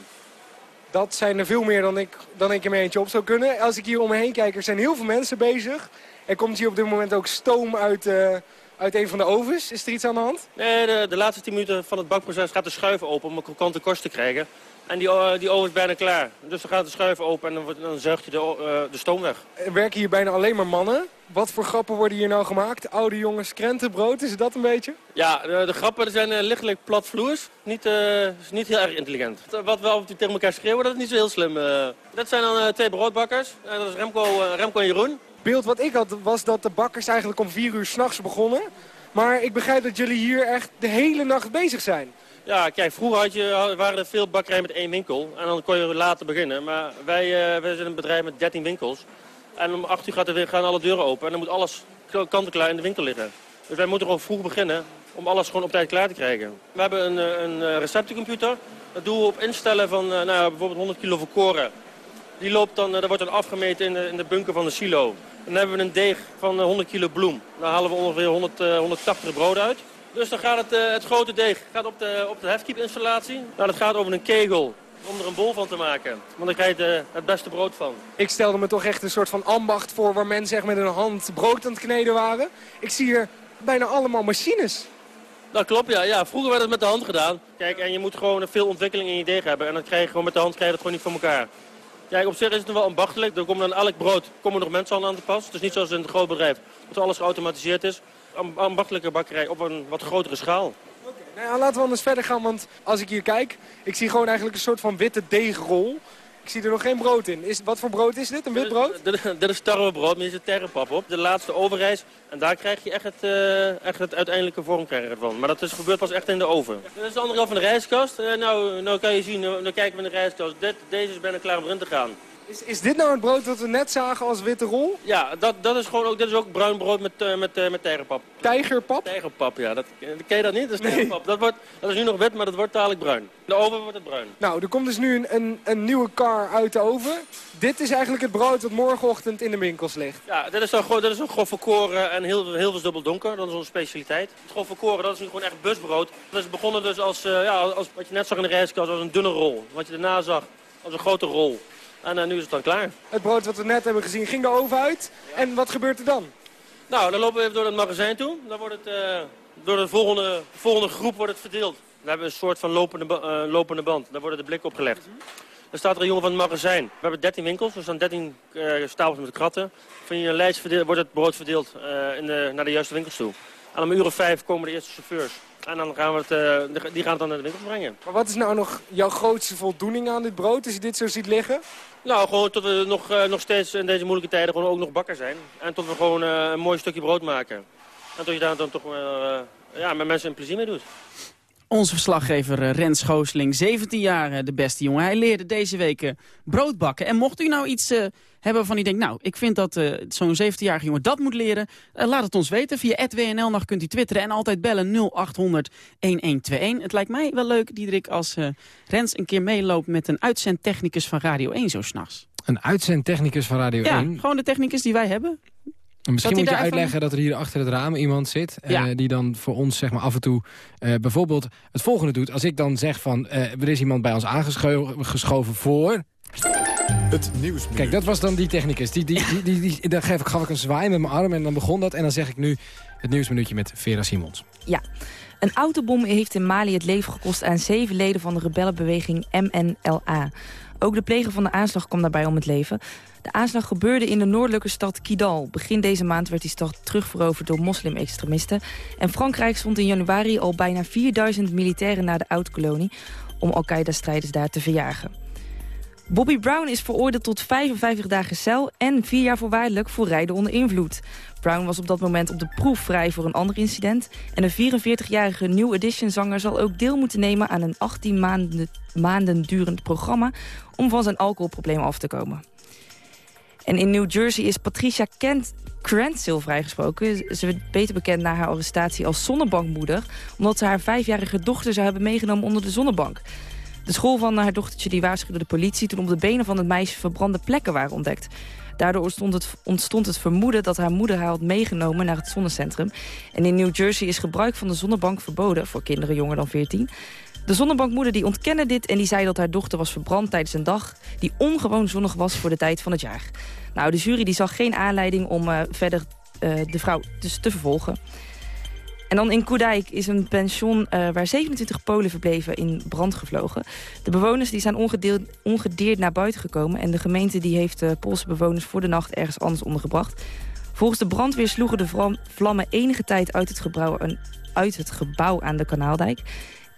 Dat zijn er veel meer dan ik, dan ik er mee eentje op zou kunnen. Als ik hier om me heen kijk, er zijn heel veel mensen bezig. Er komt hier op dit moment ook stoom uit, uh, uit een van de ovens. Is er iets aan de hand? Nee, de, de laatste 10 minuten van het bakproces gaat de schuif open om een krokante korst te krijgen. En die, uh, die oven is bijna klaar. Dus dan gaat de schuif open en dan, dan zuigt je de, uh, de stoom weg. Er werken hier bijna alleen maar mannen. Wat voor grappen worden hier nou gemaakt? Oude jongens, krentenbrood, is dat een beetje? Ja, de, de grappen zijn uh, lichtelijk platvloers. Niet, niet heel erg intelligent. Wat we toe tegen elkaar schreeuwen, dat is niet zo heel slim. dat zijn dan twee broodbakkers. dat is Remco, Remco en Jeroen. Het beeld wat ik had was dat de bakkers eigenlijk om vier uur s'nachts begonnen. Maar ik begrijp dat jullie hier echt de hele nacht bezig zijn. Ja, kijk, vroeger had je, waren er veel bakkerijen met één winkel. En dan kon je later beginnen. Maar wij, uh, wij zijn een bedrijf met 13 winkels. En om 8 uur gaat er, gaan alle deuren open. En dan moet alles kant-en-klaar in de winkel liggen. Dus wij moeten gewoon vroeg beginnen om alles gewoon op tijd klaar te krijgen. We hebben een, eh, een receptencomputer. Dat doen we op instellen van nou, bijvoorbeeld 100 kilo volkoren. Die loopt dan, dat wordt dan afgemeten in de, in de bunker van de silo. Dan hebben we een deeg van 100 kilo bloem. Daar halen we ongeveer 100, 180 brood uit. Dus dan gaat het, uh, het grote deeg gaat op de, op de hefkeep-installatie. Nou, dat gaat over een kegel om er een bol van te maken. Want dan krijg je de, het beste brood van. Ik stelde me toch echt een soort van ambacht voor waar mensen echt met een hand brood aan het kneden waren. Ik zie hier bijna allemaal machines. Dat klopt, ja. ja. Vroeger werd het met de hand gedaan. Kijk, en je moet gewoon veel ontwikkeling in je deeg hebben. En dan krijg je gewoon met de hand krijg je dat gewoon niet voor elkaar. Kijk, op zich is het nog wel ambachtelijk. Er komen dan elk brood komen nog mensen aan te pas. Het is niet zoals in een groot bedrijf, dat alles geautomatiseerd is ambachtelijke bakkerij op een wat grotere schaal. Okay, nou ja, laten we anders verder gaan, want als ik hier kijk... ik zie gewoon eigenlijk een soort van witte deegrol. Ik zie er nog geen brood in. Is, wat voor brood is dit? Een wit brood? Dit, is tarwebrood, maar hier zit terrepap op. De laatste overreis. En daar krijg je echt het, uh, echt het uiteindelijke vorm van. Maar dat is gebeurt pas echt in de oven. Dit is de andere helft van de rijstkast. Uh, nou, nou kan je zien, nu, nu kijken we in de rijstkast. Dit, deze is bijna klaar om erin te gaan. Is, is dit nou het brood dat we net zagen als witte rol? Ja, dat, dat is gewoon ook, dit is ook bruin brood met, uh, met, uh, met tijgerpap. Tijgerpap? Tijgerpap, ja. Dat, ken je dat niet? Dat is tijgerpap. Dat, wordt, dat is nu nog wit, maar dat wordt dadelijk bruin. In de oven wordt het bruin. Nou, er komt dus nu een, een, een nieuwe kar uit de oven. Dit is eigenlijk het brood dat morgenochtend in de winkels ligt. Ja, dit is dan gewoon, dit is een grof verkoren en heel, heel veel dubbel donker. Dat is onze specialiteit. Het grof verkoren, dat is nu gewoon echt busbrood. Dat is begonnen dus als, uh, ja, als wat je net zag in de reiskast, als een dunne rol. Wat je daarna zag als een grote rol. En uh, nu is het dan klaar. Het brood wat we net hebben gezien ging de oven uit. En wat gebeurt er dan? Nou, dan lopen we even door het magazijn toe. Dan wordt het uh, door de volgende, volgende groep wordt het verdeeld. Dan hebben we een soort van lopende, uh, lopende band. Daar worden de blikken opgelegd. Dan staat er een jongen van het magazijn. We hebben 13 winkels, dus dan 13 stapels met kratten. Van je lijst verdeeld, wordt het brood verdeeld in de, naar de juiste winkels toe. En om een uur of vijf komen de eerste chauffeurs. En dan gaan we het, die gaan het dan naar de winkel brengen. Maar wat is nou nog jouw grootste voldoening aan dit brood, als je dit zo ziet liggen? Nou, gewoon tot we nog, uh, nog steeds in deze moeilijke tijden gewoon ook nog bakker zijn. En tot we gewoon uh, een mooi stukje brood maken. En tot je daar dan toch uh, ja, met mensen een plezier mee doet. Onze verslaggever Rens Schoosling, 17 jaar, de beste jongen. Hij leerde deze week brood bakken. En mocht u nou iets hebben van u denkt... nou, ik vind dat uh, zo'n 17-jarige jongen dat moet leren... Uh, laat het ons weten. Via WNL nog kunt u twitteren en altijd bellen 0800 1121. Het lijkt mij wel leuk, Diederik, als uh, Rens een keer meeloopt... met een uitzendtechnicus van Radio 1 zo s'nachts. Een uitzendtechnicus van Radio ja, 1? Ja, gewoon de technicus die wij hebben. Misschien moet je uitleggen dat er hier achter het raam iemand zit... Ja. Uh, die dan voor ons zeg maar, af en toe uh, bijvoorbeeld het volgende doet. Als ik dan zeg van, uh, er is iemand bij ons aangeschoven voor... Het nieuws. Kijk, dat was dan die technicus. Die, die, die, die, gaf ik, gaf ik een zwaai met mijn arm en dan begon dat. En dan zeg ik nu het nieuwsminuutje met Vera Simons. Ja. Een autobom heeft in Mali het leven gekost aan zeven leden van de rebellenbeweging MNLA. Ook de pleger van de aanslag kwam daarbij om het leven. De aanslag gebeurde in de noordelijke stad Kidal. Begin deze maand werd die stad terugveroverd door moslim-extremisten. En Frankrijk stond in januari al bijna 4000 militairen naar de oud-kolonie... om Al-Qaeda-strijders daar te verjagen. Bobby Brown is veroordeeld tot 55 dagen cel en 4 jaar voorwaardelijk voor rijden onder invloed. Brown was op dat moment op de proef vrij voor een ander incident. En de 44-jarige New Edition zanger zal ook deel moeten nemen aan een 18 maanden, maanden durend programma om van zijn alcoholprobleem af te komen. En in New Jersey is Patricia Kent vrijgesproken. Ze werd beter bekend na haar arrestatie als zonnebankmoeder... omdat ze haar vijfjarige dochter zou hebben meegenomen onder de zonnebank. De school van haar dochtertje die waarschuwde de politie... toen op de benen van het meisje verbrande plekken waren ontdekt. Daardoor ontstond het, ontstond het vermoeden dat haar moeder haar had meegenomen naar het zonnecentrum. En in New Jersey is gebruik van de zonnebank verboden... voor kinderen jonger dan 14. De zonnebankmoeder die ontkende dit en die zei dat haar dochter was verbrand tijdens een dag... die ongewoon zonnig was voor de tijd van het jaar. Nou, de jury die zag geen aanleiding om uh, verder uh, de vrouw dus te vervolgen. En dan in Koedijk is een pension uh, waar 27 Polen verbleven in brand gevlogen. De bewoners die zijn ongedeeld, ongedeerd naar buiten gekomen... en de gemeente die heeft de Poolse bewoners voor de nacht ergens anders ondergebracht. Volgens de brandweer sloegen de vlammen enige tijd uit het gebouw, uit het gebouw aan de Kanaaldijk.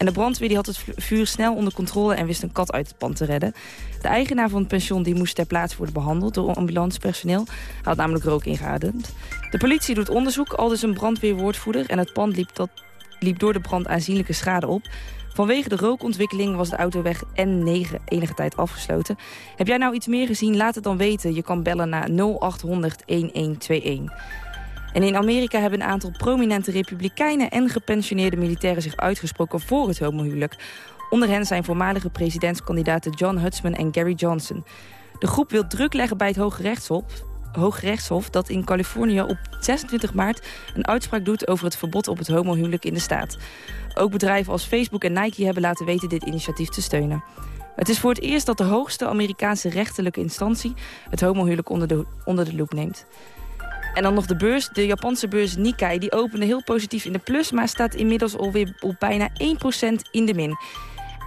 En de brandweer die had het vuur snel onder controle en wist een kat uit het pand te redden. De eigenaar van het pension die moest ter plaatse worden behandeld door ambulancepersoneel. Hij had namelijk rook ingeademd. De politie doet onderzoek, al dus een brandweerwoordvoerder. En het pand liep, liep door de brand aanzienlijke schade op. Vanwege de rookontwikkeling was de autoweg N9 enige tijd afgesloten. Heb jij nou iets meer gezien? Laat het dan weten. Je kan bellen naar 0800 1121. En in Amerika hebben een aantal prominente republikeinen en gepensioneerde militairen zich uitgesproken voor het homohuwelijk. Onder hen zijn voormalige presidentskandidaten John Hudson en Gary Johnson. De groep wil druk leggen bij het Hoge Rechtshof, Hooggerechtshof dat in Californië op 26 maart een uitspraak doet over het verbod op het homohuwelijk in de staat. Ook bedrijven als Facebook en Nike hebben laten weten dit initiatief te steunen. Het is voor het eerst dat de hoogste Amerikaanse rechterlijke instantie het homohuwelijk onder de, onder de loep neemt. En dan nog de beurs, de Japanse beurs Nikkei. Die opende heel positief in de plus, maar staat inmiddels alweer op bijna 1% in de min.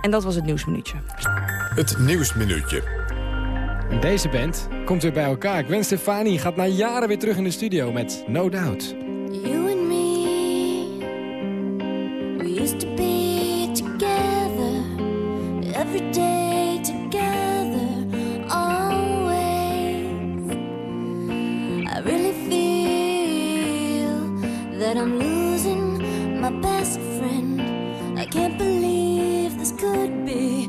En dat was het Nieuwsminuutje. Het Nieuwsminuutje. Deze band komt weer bij elkaar. Gwen Stefani gaat na jaren weer terug in de studio met No Doubt. You and me, we used to be together every day that I'm losing my best friend. I can't believe this could be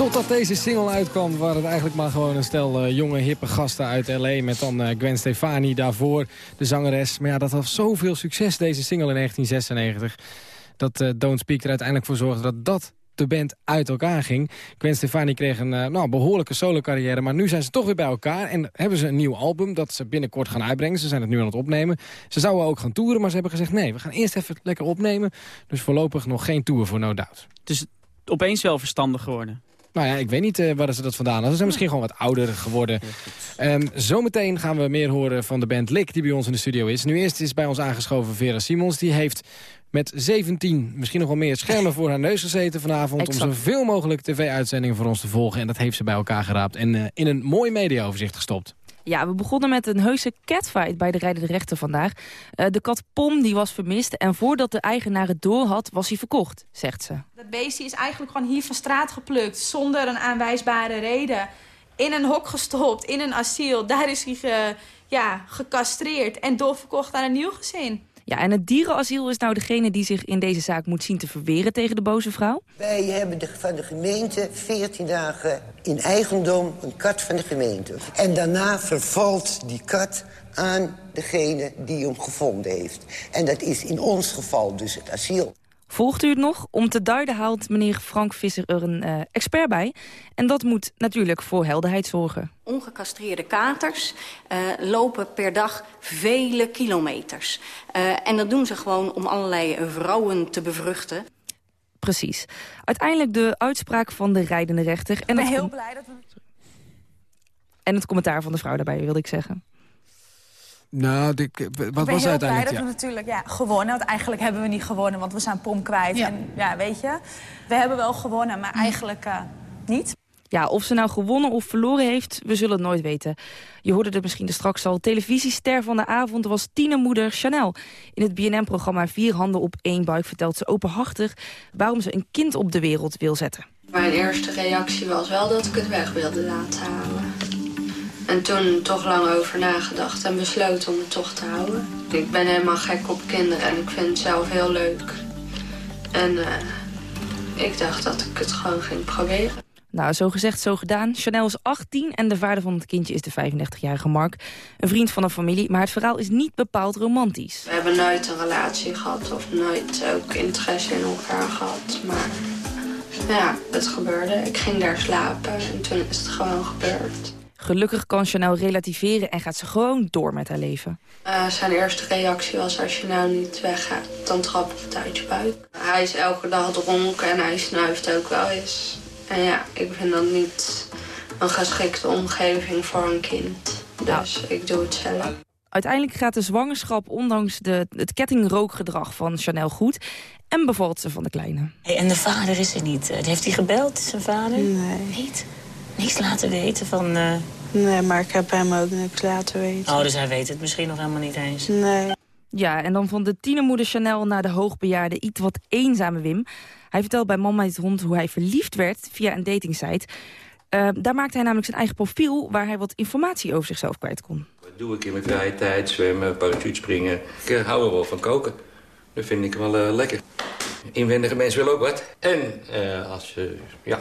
Totdat deze single uitkwam, waren het eigenlijk maar gewoon een stel eh, jonge, hippe gasten uit L.A. Met dan eh, Gwen Stefani daarvoor, de zangeres. Maar ja, dat had zoveel succes, deze single in 1996. Dat eh, Don't Speak er uiteindelijk voor zorgde dat dat de band uit elkaar ging. Gwen Stefani kreeg een nou, behoorlijke solo-carrière... maar nu zijn ze toch weer bij elkaar en hebben ze een nieuw album... dat ze binnenkort gaan uitbrengen. Ze zijn het nu aan het opnemen. Ze zouden ook gaan toeren, maar ze hebben gezegd... nee, we gaan eerst even lekker opnemen. Dus voorlopig nog geen tour voor No Doubt. Dus opeens wel verstandig geworden. Nou ja, ik weet niet eh, waar ze dat vandaan hadden. Ze zijn misschien gewoon wat ouder geworden. Ehm, zometeen gaan we meer horen van de band Lick die bij ons in de studio is. Nu eerst is bij ons aangeschoven Vera Simons. Die heeft met 17, misschien nog wel meer schermen voor haar neus gezeten vanavond... Exact. om zoveel mogelijk tv-uitzendingen voor ons te volgen. En dat heeft ze bij elkaar geraapt en eh, in een mooi mediaoverzicht gestopt. Ja, we begonnen met een heuse catfight bij de rijdende rechter vandaag. Eh, de kat Pom die was vermist en voordat de eigenaar het door had, was hij verkocht, zegt ze. Dat beestje is eigenlijk gewoon hier van straat geplukt zonder een aanwijsbare reden. In een hok gestopt, in een asiel. Daar is hij ge, ja, gecastreerd en doorverkocht aan een nieuw gezin. Ja, en het dierenasiel is nou degene die zich in deze zaak moet zien te verweren tegen de boze vrouw. Wij hebben de, van de gemeente 14 dagen in eigendom een kat van de gemeente. En daarna vervalt die kat aan degene die hem gevonden heeft. En dat is in ons geval dus het asiel. Volgt u het nog? Om te duiden haalt meneer Frank Visser er een eh, expert bij. En dat moet natuurlijk voor helderheid zorgen. Ongecastreerde katers eh, lopen per dag vele kilometers. Eh, en dat doen ze gewoon om allerlei vrouwen te bevruchten. Precies. Uiteindelijk de uitspraak van de rijdende rechter. En Ik ben het heel blij dat we... En het commentaar van de vrouw daarbij, wilde ik zeggen. Nou, de, wat ik ben was heel blij uiteindelijk... dat Ja. we natuurlijk ja, gewonnen. Want eigenlijk hebben we niet gewonnen, want we zijn Pom kwijt. En ja, weet je, we hebben wel gewonnen, maar eigenlijk eh, niet. Ja, of ze nou gewonnen of verloren heeft, we zullen het nooit weten. Je hoorde het misschien er straks al. Televisiester van de avond was tienermoeder Chanel. In het BNN-programma Vier Handen op één buik vertelt ze openhartig... waarom ze een kind op de wereld wil zetten. Mijn eerste reactie was wel dat ik het weg wilde laten halen. En toen toch lang over nagedacht en besloten om het toch te houden. Ik ben helemaal gek op kinderen en ik vind het zelf heel leuk. En eh, ik dacht dat ik het gewoon ging proberen. Nou, zo gezegd, zo gedaan. Chanel is 18 en de vader van het kindje is de 35-jarige Mark. Een vriend van de familie, maar het verhaal is niet bepaald romantisch. We hebben nooit een relatie gehad of nooit ook interesse in elkaar gehad. Maar ja, het gebeurde. Ik ging daar slapen en toen is het gewoon gebeurd. Gelukkig kan Chanel relativeren en gaat ze gewoon door met haar leven. Eh, zijn eerste reactie was, als je nou niet weggaat, dan trap ik het uit je buik. Hij is elke dag dronken en hij snuift ook wel eens. En ja, ik vind dat niet een geschikte omgeving voor een kind. Dus ik doe het zelf. Uiteindelijk gaat de zwangerschap ondanks de, het kettingrookgedrag van Chanel goed... en bevalt ze van de kleine. Hey, en de vader is er niet. Eh, Heeft hij gebeld, zijn vader? Nee. Niet? Niks laten weten van... eh, Nee, maar ik heb hem ook niks laten weten. Oh, dus hij weet het misschien nog helemaal niet eens. Nee. Ja, en dan van de tienermoeder Chanel naar de hoogbejaarde, iets wat eenzame Wim. Hij vertelt bij Mama niet Hond hoe hij verliefd werd via een datingsite. Eh, daar maakte hij namelijk zijn eigen profiel... waar hij wat informatie over zichzelf kwijt kon. Wat doe ik in mijn vrije tijd? Zwemmen, parachutespringen. Ik eh, hou er wel van koken. Dat vind ik wel lekker. Inwendige mensen willen ook wat. En eh, als eh, ja,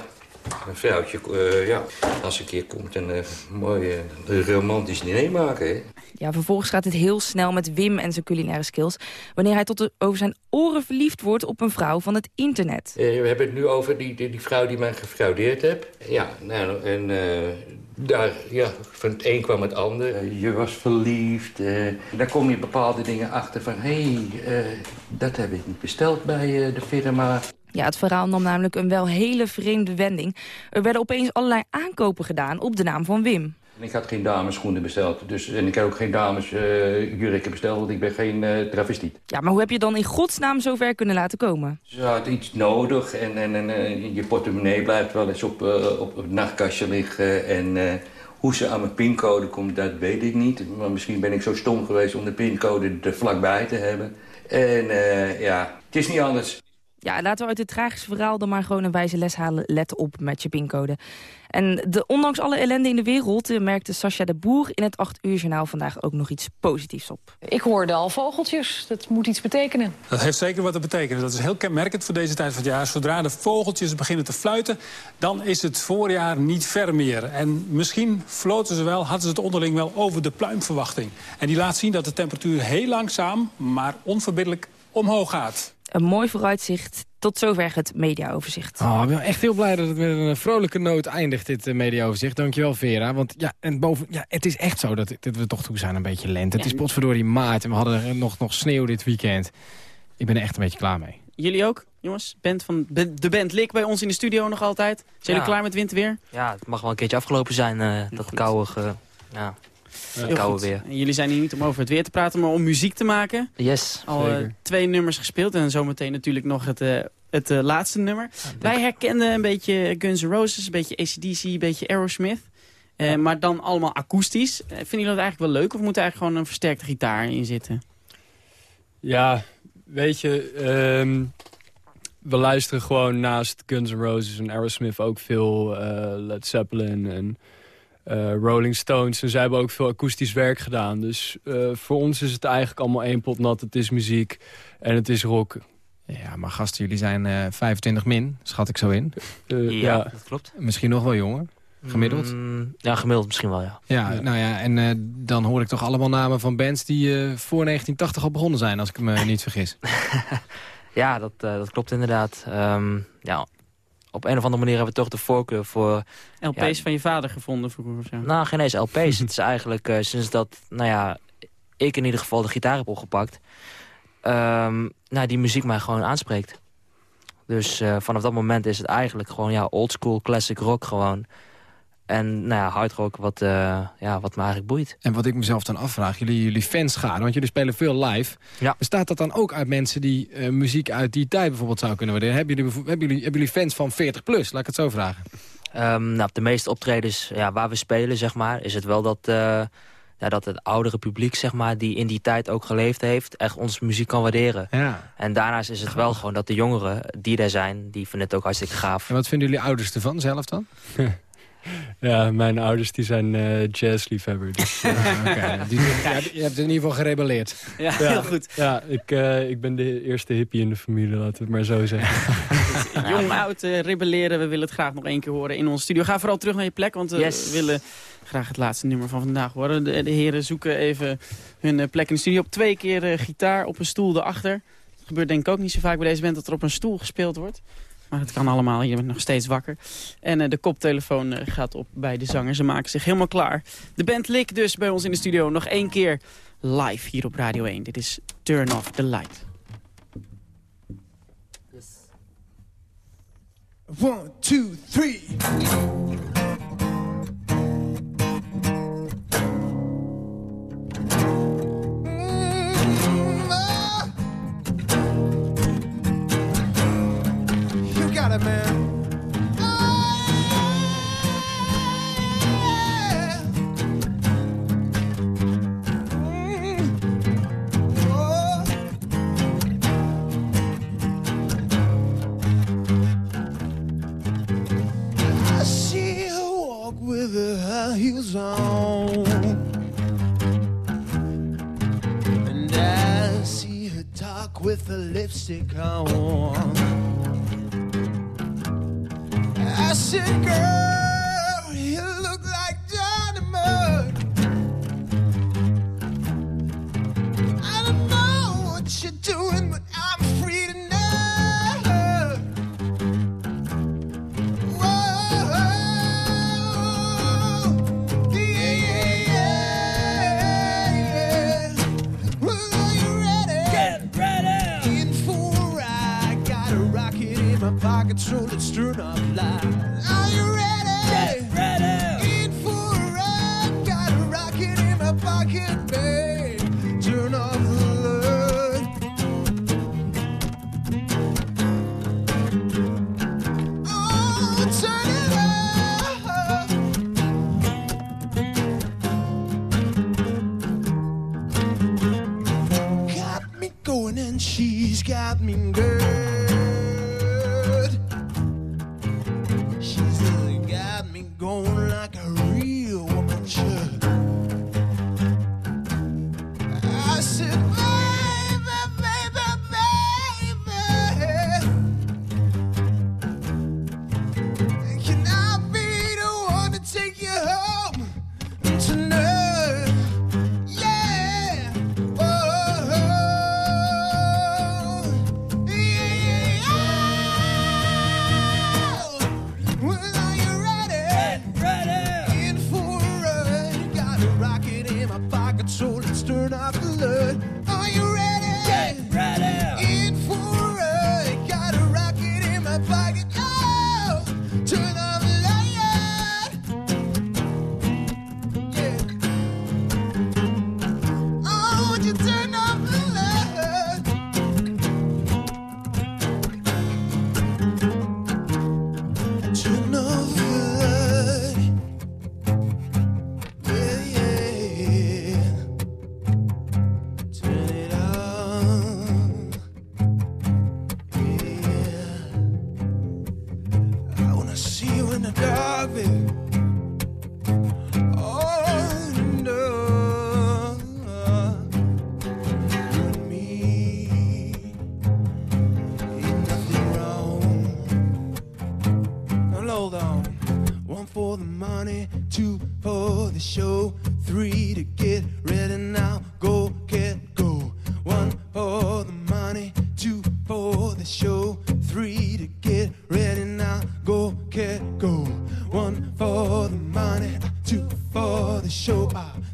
een vrouwtje eh, ja, als een keer komt een eh, mooi eh, romantisch diner maken. Hè? Ja, vervolgens gaat het heel snel met Wim en zijn culinaire skills... wanneer hij tot de, over zijn oren verliefd wordt op een vrouw van het internet. Eh, we hebben het nu over die, die, die vrouw die mij gefraudeerd heeft. Ja, nou, en eh, daar, ja, van het een kwam het ander. Je was verliefd. eh, daar kom je bepaalde dingen achter van... hé, hey, eh, dat heb ik niet besteld bij eh, de firma. Ja, het verhaal nam namelijk een wel hele vreemde wending. Er werden opeens allerlei aankopen gedaan op de naam van Wim. En ik had geen damesschoenen besteld. Dus, en ik heb ook geen damesjurken besteld, want ik ben geen eh travestiet. Ja, maar hoe heb je dan in godsnaam zover kunnen laten komen? Ze had iets nodig en, en, en eh, je portemonnee blijft wel eens op, eh, op het nachtkastje liggen. En eh, hoe ze aan mijn pincode komt, dat weet ik niet. Maar misschien ben ik zo stom geweest om de pincode er vlakbij te hebben. En eh, ja, het is niet anders. Ja, laten we uit het tragische verhaal dan maar gewoon een wijze les halen. Let op met je pincode. En de, ondanks alle ellende in de wereld eh, merkte Sascha de Boer in het 8 uur journaal vandaag ook nog iets positiefs op. Ik hoorde al vogeltjes. Dat moet iets betekenen. Dat heeft zeker wat te betekenen. Dat is heel kenmerkend voor deze tijd van het jaar. Zodra de vogeltjes beginnen te fluiten, dan is het voorjaar niet ver meer. En misschien floten ze wel, hadden ze het onderling wel over de pluimverwachting. En die laat zien dat de temperatuur heel langzaam, maar onverbiddelijk omhoog gaat. Een mooi vooruitzicht. Tot zover het mediaoverzicht. Oh, ik ben echt heel blij dat het met een vrolijke noot eindigt, dit uh, mediaoverzicht. Dankjewel, Vera. Want ja, en boven, ja, het is echt zo dat, dat we toch toe zijn een beetje lente. Het is potverdorie maart en we hadden nog, nog sneeuw dit weekend. Ik ben er echt een beetje klaar mee. Jullie ook, jongens? Band van, de band Lik bij ons in de studio nog altijd. Zijn jullie Ja. klaar met winterweer? Ja, het mag wel een keertje afgelopen zijn, eh, dat koude, ge- ja, Heel koude weer. En jullie zijn hier niet om over het weer te praten, maar om muziek te maken. Yes, Al eh, zeker. twee nummers gespeeld en zometeen natuurlijk nog het, eh, het eh, laatste nummer. Wij herkenden een beetje Guns N' Roses, een beetje ACDC, een beetje Aerosmith. Eh, Maar dan allemaal akoestisch. Eh, vinden jullie dat eigenlijk wel leuk of moet er eigenlijk gewoon een versterkte gitaar in zitten? Ja, weet je, ehm, we luisteren gewoon naast Guns N' Roses en Aerosmith ook veel eh, Led Zeppelin en eh, Rolling Stones. En zij hebben ook veel akoestisch werk gedaan. Dus eh, voor ons is het eigenlijk allemaal één pot nat. Het is muziek en het is rock. Ja, maar gasten, jullie zijn eh 25 min, schat ik zo in. Eh, Ja, dat klopt. Misschien nog wel jonger, gemiddeld. Mm, ja, gemiddeld misschien wel, ja. Ja, nou ja, en eh, dan hoor ik toch allemaal namen van bands die eh, voor 1980 al begonnen zijn, als ik me niet vergis. Ja, dat, eh, dat klopt inderdaad. Ehm, ja, op een of andere manier hebben we toch de voorkeur voor... LP's ja, van je vader gevonden vroeger of zo? Nou, geen eens LP's. het is eigenlijk eh, sinds dat, nou ja, ik in ieder geval de gitaar heb opgepakt... ehm, nou, die muziek mij gewoon aanspreekt. Dus eh, vanaf dat moment is het eigenlijk gewoon ja, oldschool classic rock gewoon. En nou ja, hard rock wat, eh, ja, wat me eigenlijk boeit. En wat ik mezelf dan afvraag, jullie, jullie fans gaan, want jullie spelen veel live. Ja. Bestaat dat dan ook uit mensen die eh, muziek uit die tijd bijvoorbeeld zouden kunnen waarderen? Hebben jullie, hebben jullie, hebben jullie fans van 40 plus, laat ik het zo vragen? Ehm, nou, de meeste optredens ja, waar we spelen, zeg maar, is het wel dat, eh, ja, dat het oudere publiek, zeg maar, die in die tijd ook geleefd heeft, echt onze muziek kan waarderen. Ja. En daarnaast is het wel gewoon dat de jongeren die er zijn, die vinden het ook hartstikke gaaf. En wat vinden jullie ouders ervan zelf dan? Ja, mijn ouders die zijn eh jazzliefhebber. Dus, Oké, die- ja, je hebt in ieder geval gerebelleerd. Ja, heel goed. Ja, ik, eh, ik ben de eerste hippie in de familie, laten we het maar zo zeggen. Jong, oud, eh, rebelleren. We willen het graag nog één keer horen in onze studio. Ga vooral terug naar je plek, want eh, Yes. we willen graag het laatste nummer van vandaag horen. De, de heren zoeken even hun plek in de studio. Op twee keer eh, gitaar op een stoel erachter. Het gebeurt denk ik ook niet zo vaak bij deze band dat er op een stoel gespeeld wordt. Maar het kan allemaal, je bent nog steeds wakker. En eh, de koptelefoon eh, gaat op bij de zanger. Ze maken zich helemaal klaar. De band Lik dus bij ons in de studio. Nog één keer live hier op Radio 1. Dit is Turn Off the Light. One, two, three. man. heels on. And I see her talk with the lipstick on. Fashion girl, you look like dynamite. I don't know what you're doing, but I'm free tonight. Whoa, yeah, yeah, yeah, yeah. Are you ready? Get ready. In got a rocket in my pocket, so let's up.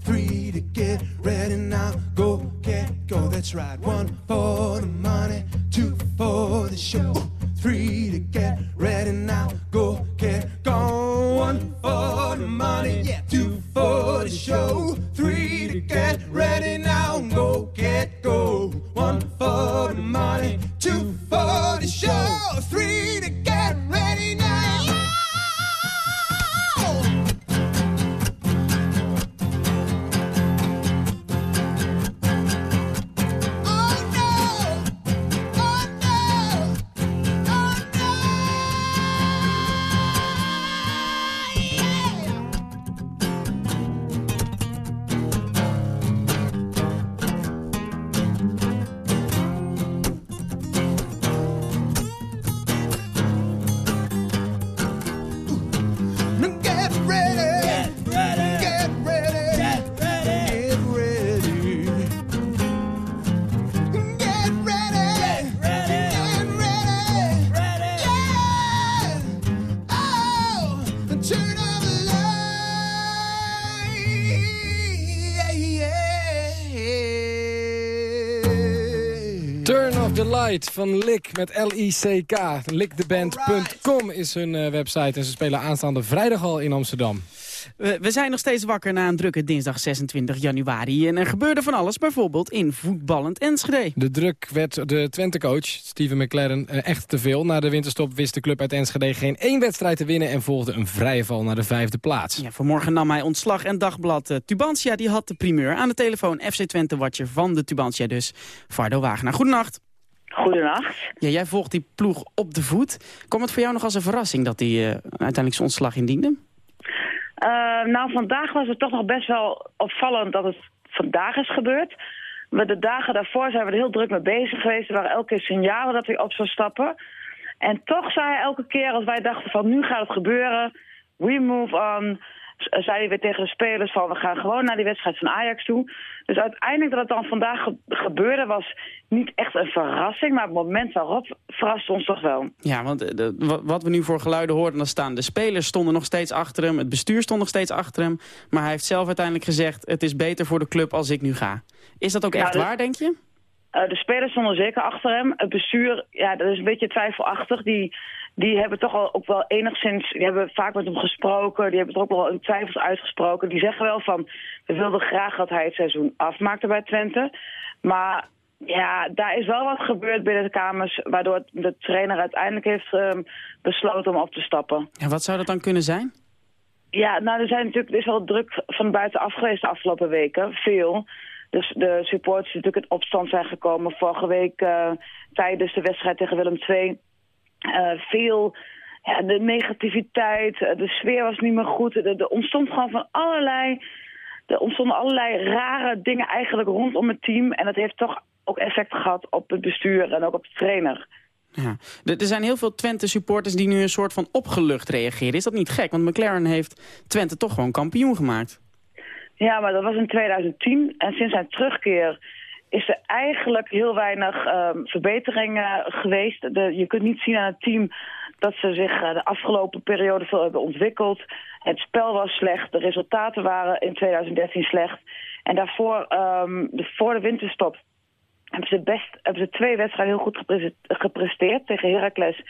Three to get ready now. Go, get, go. That's right. One for the money. Two for the show. Lick met L-I-C-K. Is hun eh, website. En ze spelen aanstaande vrijdag al in Amsterdam. We, we zijn nog steeds wakker na een drukke dinsdag 26 januari. En er gebeurde van alles, bijvoorbeeld in voetballend Enschede. De druk werd de Twente-coach, Steven McLaren, eh, echt te veel. Na de winterstop wist de club uit Enschede geen één wedstrijd te winnen... en volgde een vrije val naar de vijfde plaats. Ja, vanmorgen nam hij ontslag en dagblad eh, Tubantia die had de primeur. Aan de telefoon FC Twente-watcher van de Tubantia dus, Vardo Wagenaar. Goedenacht. Goedenacht. Ja, jij volgt die ploeg op de voet. Kwam het voor jou nog als een verrassing dat hij eh, uiteindelijk zijn ontslag indiende? Eh, nou, vandaag was het toch nog best wel opvallend dat het vandaag is gebeurd. Maar de dagen daarvoor zijn we er heel druk mee bezig geweest. Er waren elke keer signalen dat hij op zou stappen. En toch zei hij elke keer als wij dachten van nu gaat het gebeuren. We move on. Zei hij weer tegen de spelers van we gaan gewoon naar die wedstrijd van Ajax toe. Dus uiteindelijk dat het dan vandaag ge- gebeurde was niet echt een verrassing. Maar het moment waarop verraste ons toch wel. Ja, want eh, de- wat we nu voor geluiden hoorden, dan staan de spelers stonden nog steeds achter hem. Het bestuur stond nog steeds achter hem. Maar hij heeft zelf uiteindelijk gezegd, het is beter voor de club als ik nu ga. Is dat ook Nou, echt dat- waar, denk je? Eh, de spelers stonden zeker achter hem. Het bestuur, ja, dat is een beetje twijfelachtig. Die, die hebben toch al ook wel enigszins... Die hebben vaak met hem gesproken. Die hebben er ook wel hun twijfels uitgesproken. Die zeggen wel van... We wilden graag dat hij het seizoen afmaakte bij Twente. Maar ja, daar is wel wat gebeurd binnen de kamers... waardoor de trainer uiteindelijk heeft ehm, besloten om op te stappen. Ja, wat zou dat dan kunnen zijn? Ja, nou, er, zijn natuurlijk, er is wel druk van buitenaf geweest de afgelopen weken. Veel. Dus de supporters die natuurlijk in opstand zijn gekomen. Vorige week eh, tijdens de wedstrijd tegen Willem II. Eh, veel ja, de negativiteit, eh, de sfeer was niet meer goed. Er, er ontstond gewoon van allerlei... Er ontstonden allerlei rare dingen eigenlijk rondom het team. En dat heeft toch ook effect gehad op het bestuur en ook op de trainer. Ja. Er er zijn heel veel Twente-supporters die nu een soort van opgelucht reageren. Is dat niet gek? Want McLaren heeft Twente toch gewoon kampioen gemaakt. Ja, maar dat was in 2010. En sinds zijn terugkeer is er eigenlijk heel weinig ehm, verbeteringen geweest. De, je kunt niet zien aan het team dat ze zich eh, de afgelopen periode veel hebben ontwikkeld. Het spel was slecht, de resultaten waren in 2013 slecht. En daarvoor, ehm, de, voor de winterstop, hebben ze, best, hebben ze twee wedstrijden heel goed gepre- gepresteerd tegen Heracles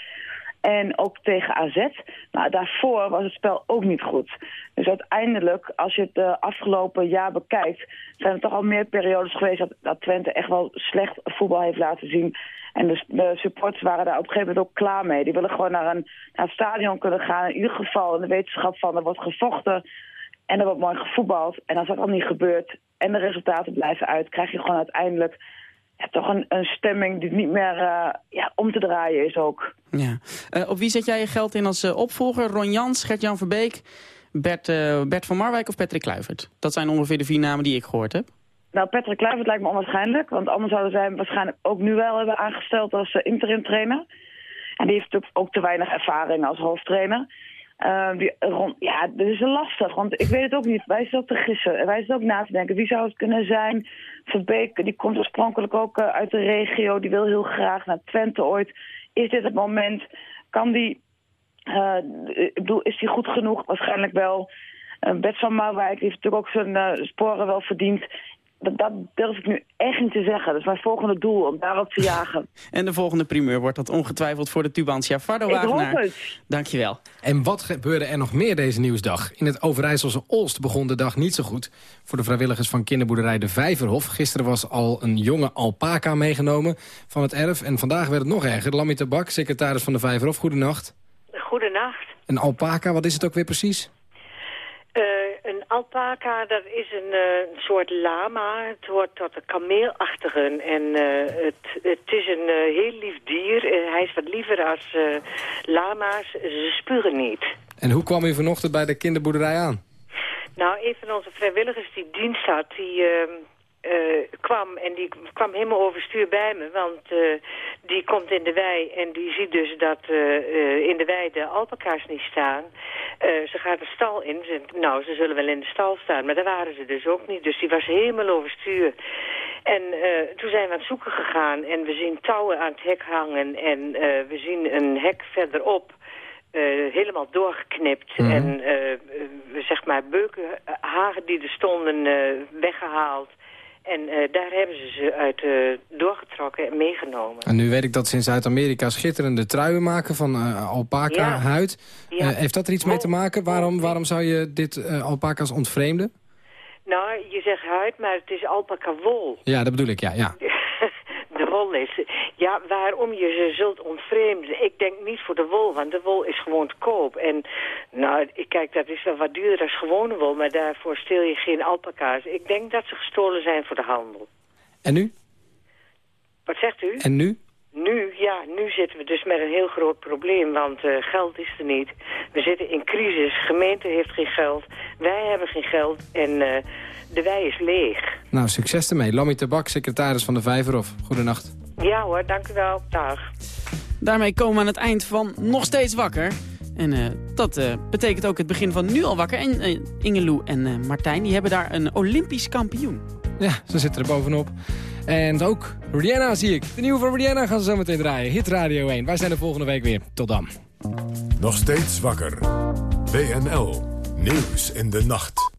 en ook tegen AZ. Nou, daarvoor was het spel ook niet goed. Dus uiteindelijk, als je het eh, afgelopen jaar bekijkt... zijn er toch al meer periodes geweest dat, dat Twente echt wel slecht voetbal heeft laten zien. En de, de supporters waren daar op een gegeven moment ook klaar mee. Die willen gewoon naar, een, naar stadion kunnen gaan. In ieder geval in de wetenschap van er wordt gevochten en er wordt mooi gevoetbald. En als dat dan niet gebeurt en de resultaten blijven uit... krijg je gewoon uiteindelijk ja, toch een, een stemming die niet meer eh, ja, om te draaien is ook. Ja. Eh, op wie zet jij je geld in als eh, opvolger? Ron Jans, Gert-Jan Verbeek, Bert, Bert van Marwijk of Patrick Kluivert? Dat zijn ongeveer de vier namen die ik gehoord heb. Nou, Patrick Kluivert lijkt me onwaarschijnlijk. Want anders zouden zij hem waarschijnlijk ook nu wel hebben aangesteld als interim trainer. En die heeft natuurlijk ook te weinig ervaring als hoofdtrainer. Eh, rond, ja, dat is lastig, want ik weet het ook niet. Wij zitten ook te gissen, wij zitten ook na te denken. Wie zou het kunnen zijn? Verbeek, die komt oorspronkelijk ook eh, uit de regio. Die wil heel graag naar Twente ooit. Is dit het moment? Kan die, eh, ik bedoel, is die goed genoeg? Waarschijnlijk wel. Uh, van Marwijk heeft natuurlijk ook zijn sporen wel verdiend. Dat, dat durf ik nu echt niet te zeggen. Dat is mijn volgende doel, om daarop te jagen. En de volgende primeur wordt dat ongetwijford voor de Tubantia Fardo Ik hoop Wagenaar. het. Dankjewel. En wat gebeurde er nog meer deze nieuwsdag? In het Overijsselse Olst begon de dag niet zo goed. Voor de vrijwilligers van kinderboerderij De Vijverhof. Gisteren was al een jonge alpaca meegenomen van het erf. En vandaag werd het nog erger. Lammy Tabak, secretaris van De Vijverhof. Goedenacht. Goedenacht. Een alpaca, wat is het ook weer precies? Eh, een alpaca, dat is een eh, soort lama. Het hoort tot de kameelachtigen. En eh, het, het is een eh, heel lief dier. Hij is wat liever als lama's. Ze spugen niet. En hoe kwam u vanochtend bij de kinderboerderij aan? Nou, een van onze vrijwilligers die dienst had, die eh, kwam en die kwam helemaal overstuur bij me. Want eh, die komt in de wei en die ziet dus dat eh, in de wei de alpaca's niet staan. Ze gaat de stal in. Ze, nou, ze zullen wel in de stal staan, maar daar waren ze dus ook niet. Dus die was helemaal overstuur. En toen zijn we aan het zoeken gegaan en we zien touwen aan het hek hangen en we zien een hek verderop. helemaal doorgeknipt Mhm. en eh, zeg maar beukenhagen die er stonden eh, weggehaald. En eh, daar hebben ze ze uit eh, doorgetrokken en meegenomen. En nu weet ik dat ze in Zuid-Amerika schitterende truien maken van alpaca Ja. huid. Ja. Eh, heeft dat er iets mee te maken? Waarom, waarom zou je dit alpaca's ontvreemden? Nou, je zegt huid, maar het is alpaca wol. Ja, dat bedoel ik, ja. ja. Is... Ja, waarom je ze zult ontvreemden? Ik denk niet voor de wol, want de wol is gewoon te koop. En nou, ik kijk, dat is wel wat duurder dan gewone wol, maar daarvoor steel je geen alpaca's. Ik denk dat ze gestolen zijn voor de handel. En nu? Wat zegt u? En nu? Nu, ja, nu zitten we dus met een heel groot probleem, want eh, geld is er niet. We zitten in crisis, gemeente heeft geen geld, wij hebben geen geld en eh, de wei is leeg. Nou, succes ermee. Lammy Tabak, secretaris van de Vijverhof. Goedenacht. Ja hoor, dank u wel. Dag. Daarmee komen we aan het eind van Nog Steeds Wakker. En eh, dat eh, betekent ook het begin van Nu al wakker. En eh, Ingeloe en eh, Martijn die hebben daar een Olympisch kampioen. Ja, ze zitten er bovenop. En ook Rihanna zie ik. De nieuwe van Rihanna gaan ze zo meteen draaien. Hit Radio 1. Wij zijn er volgende week weer. Tot dan. Nog steeds wakker. WNL. Nieuws in de nacht.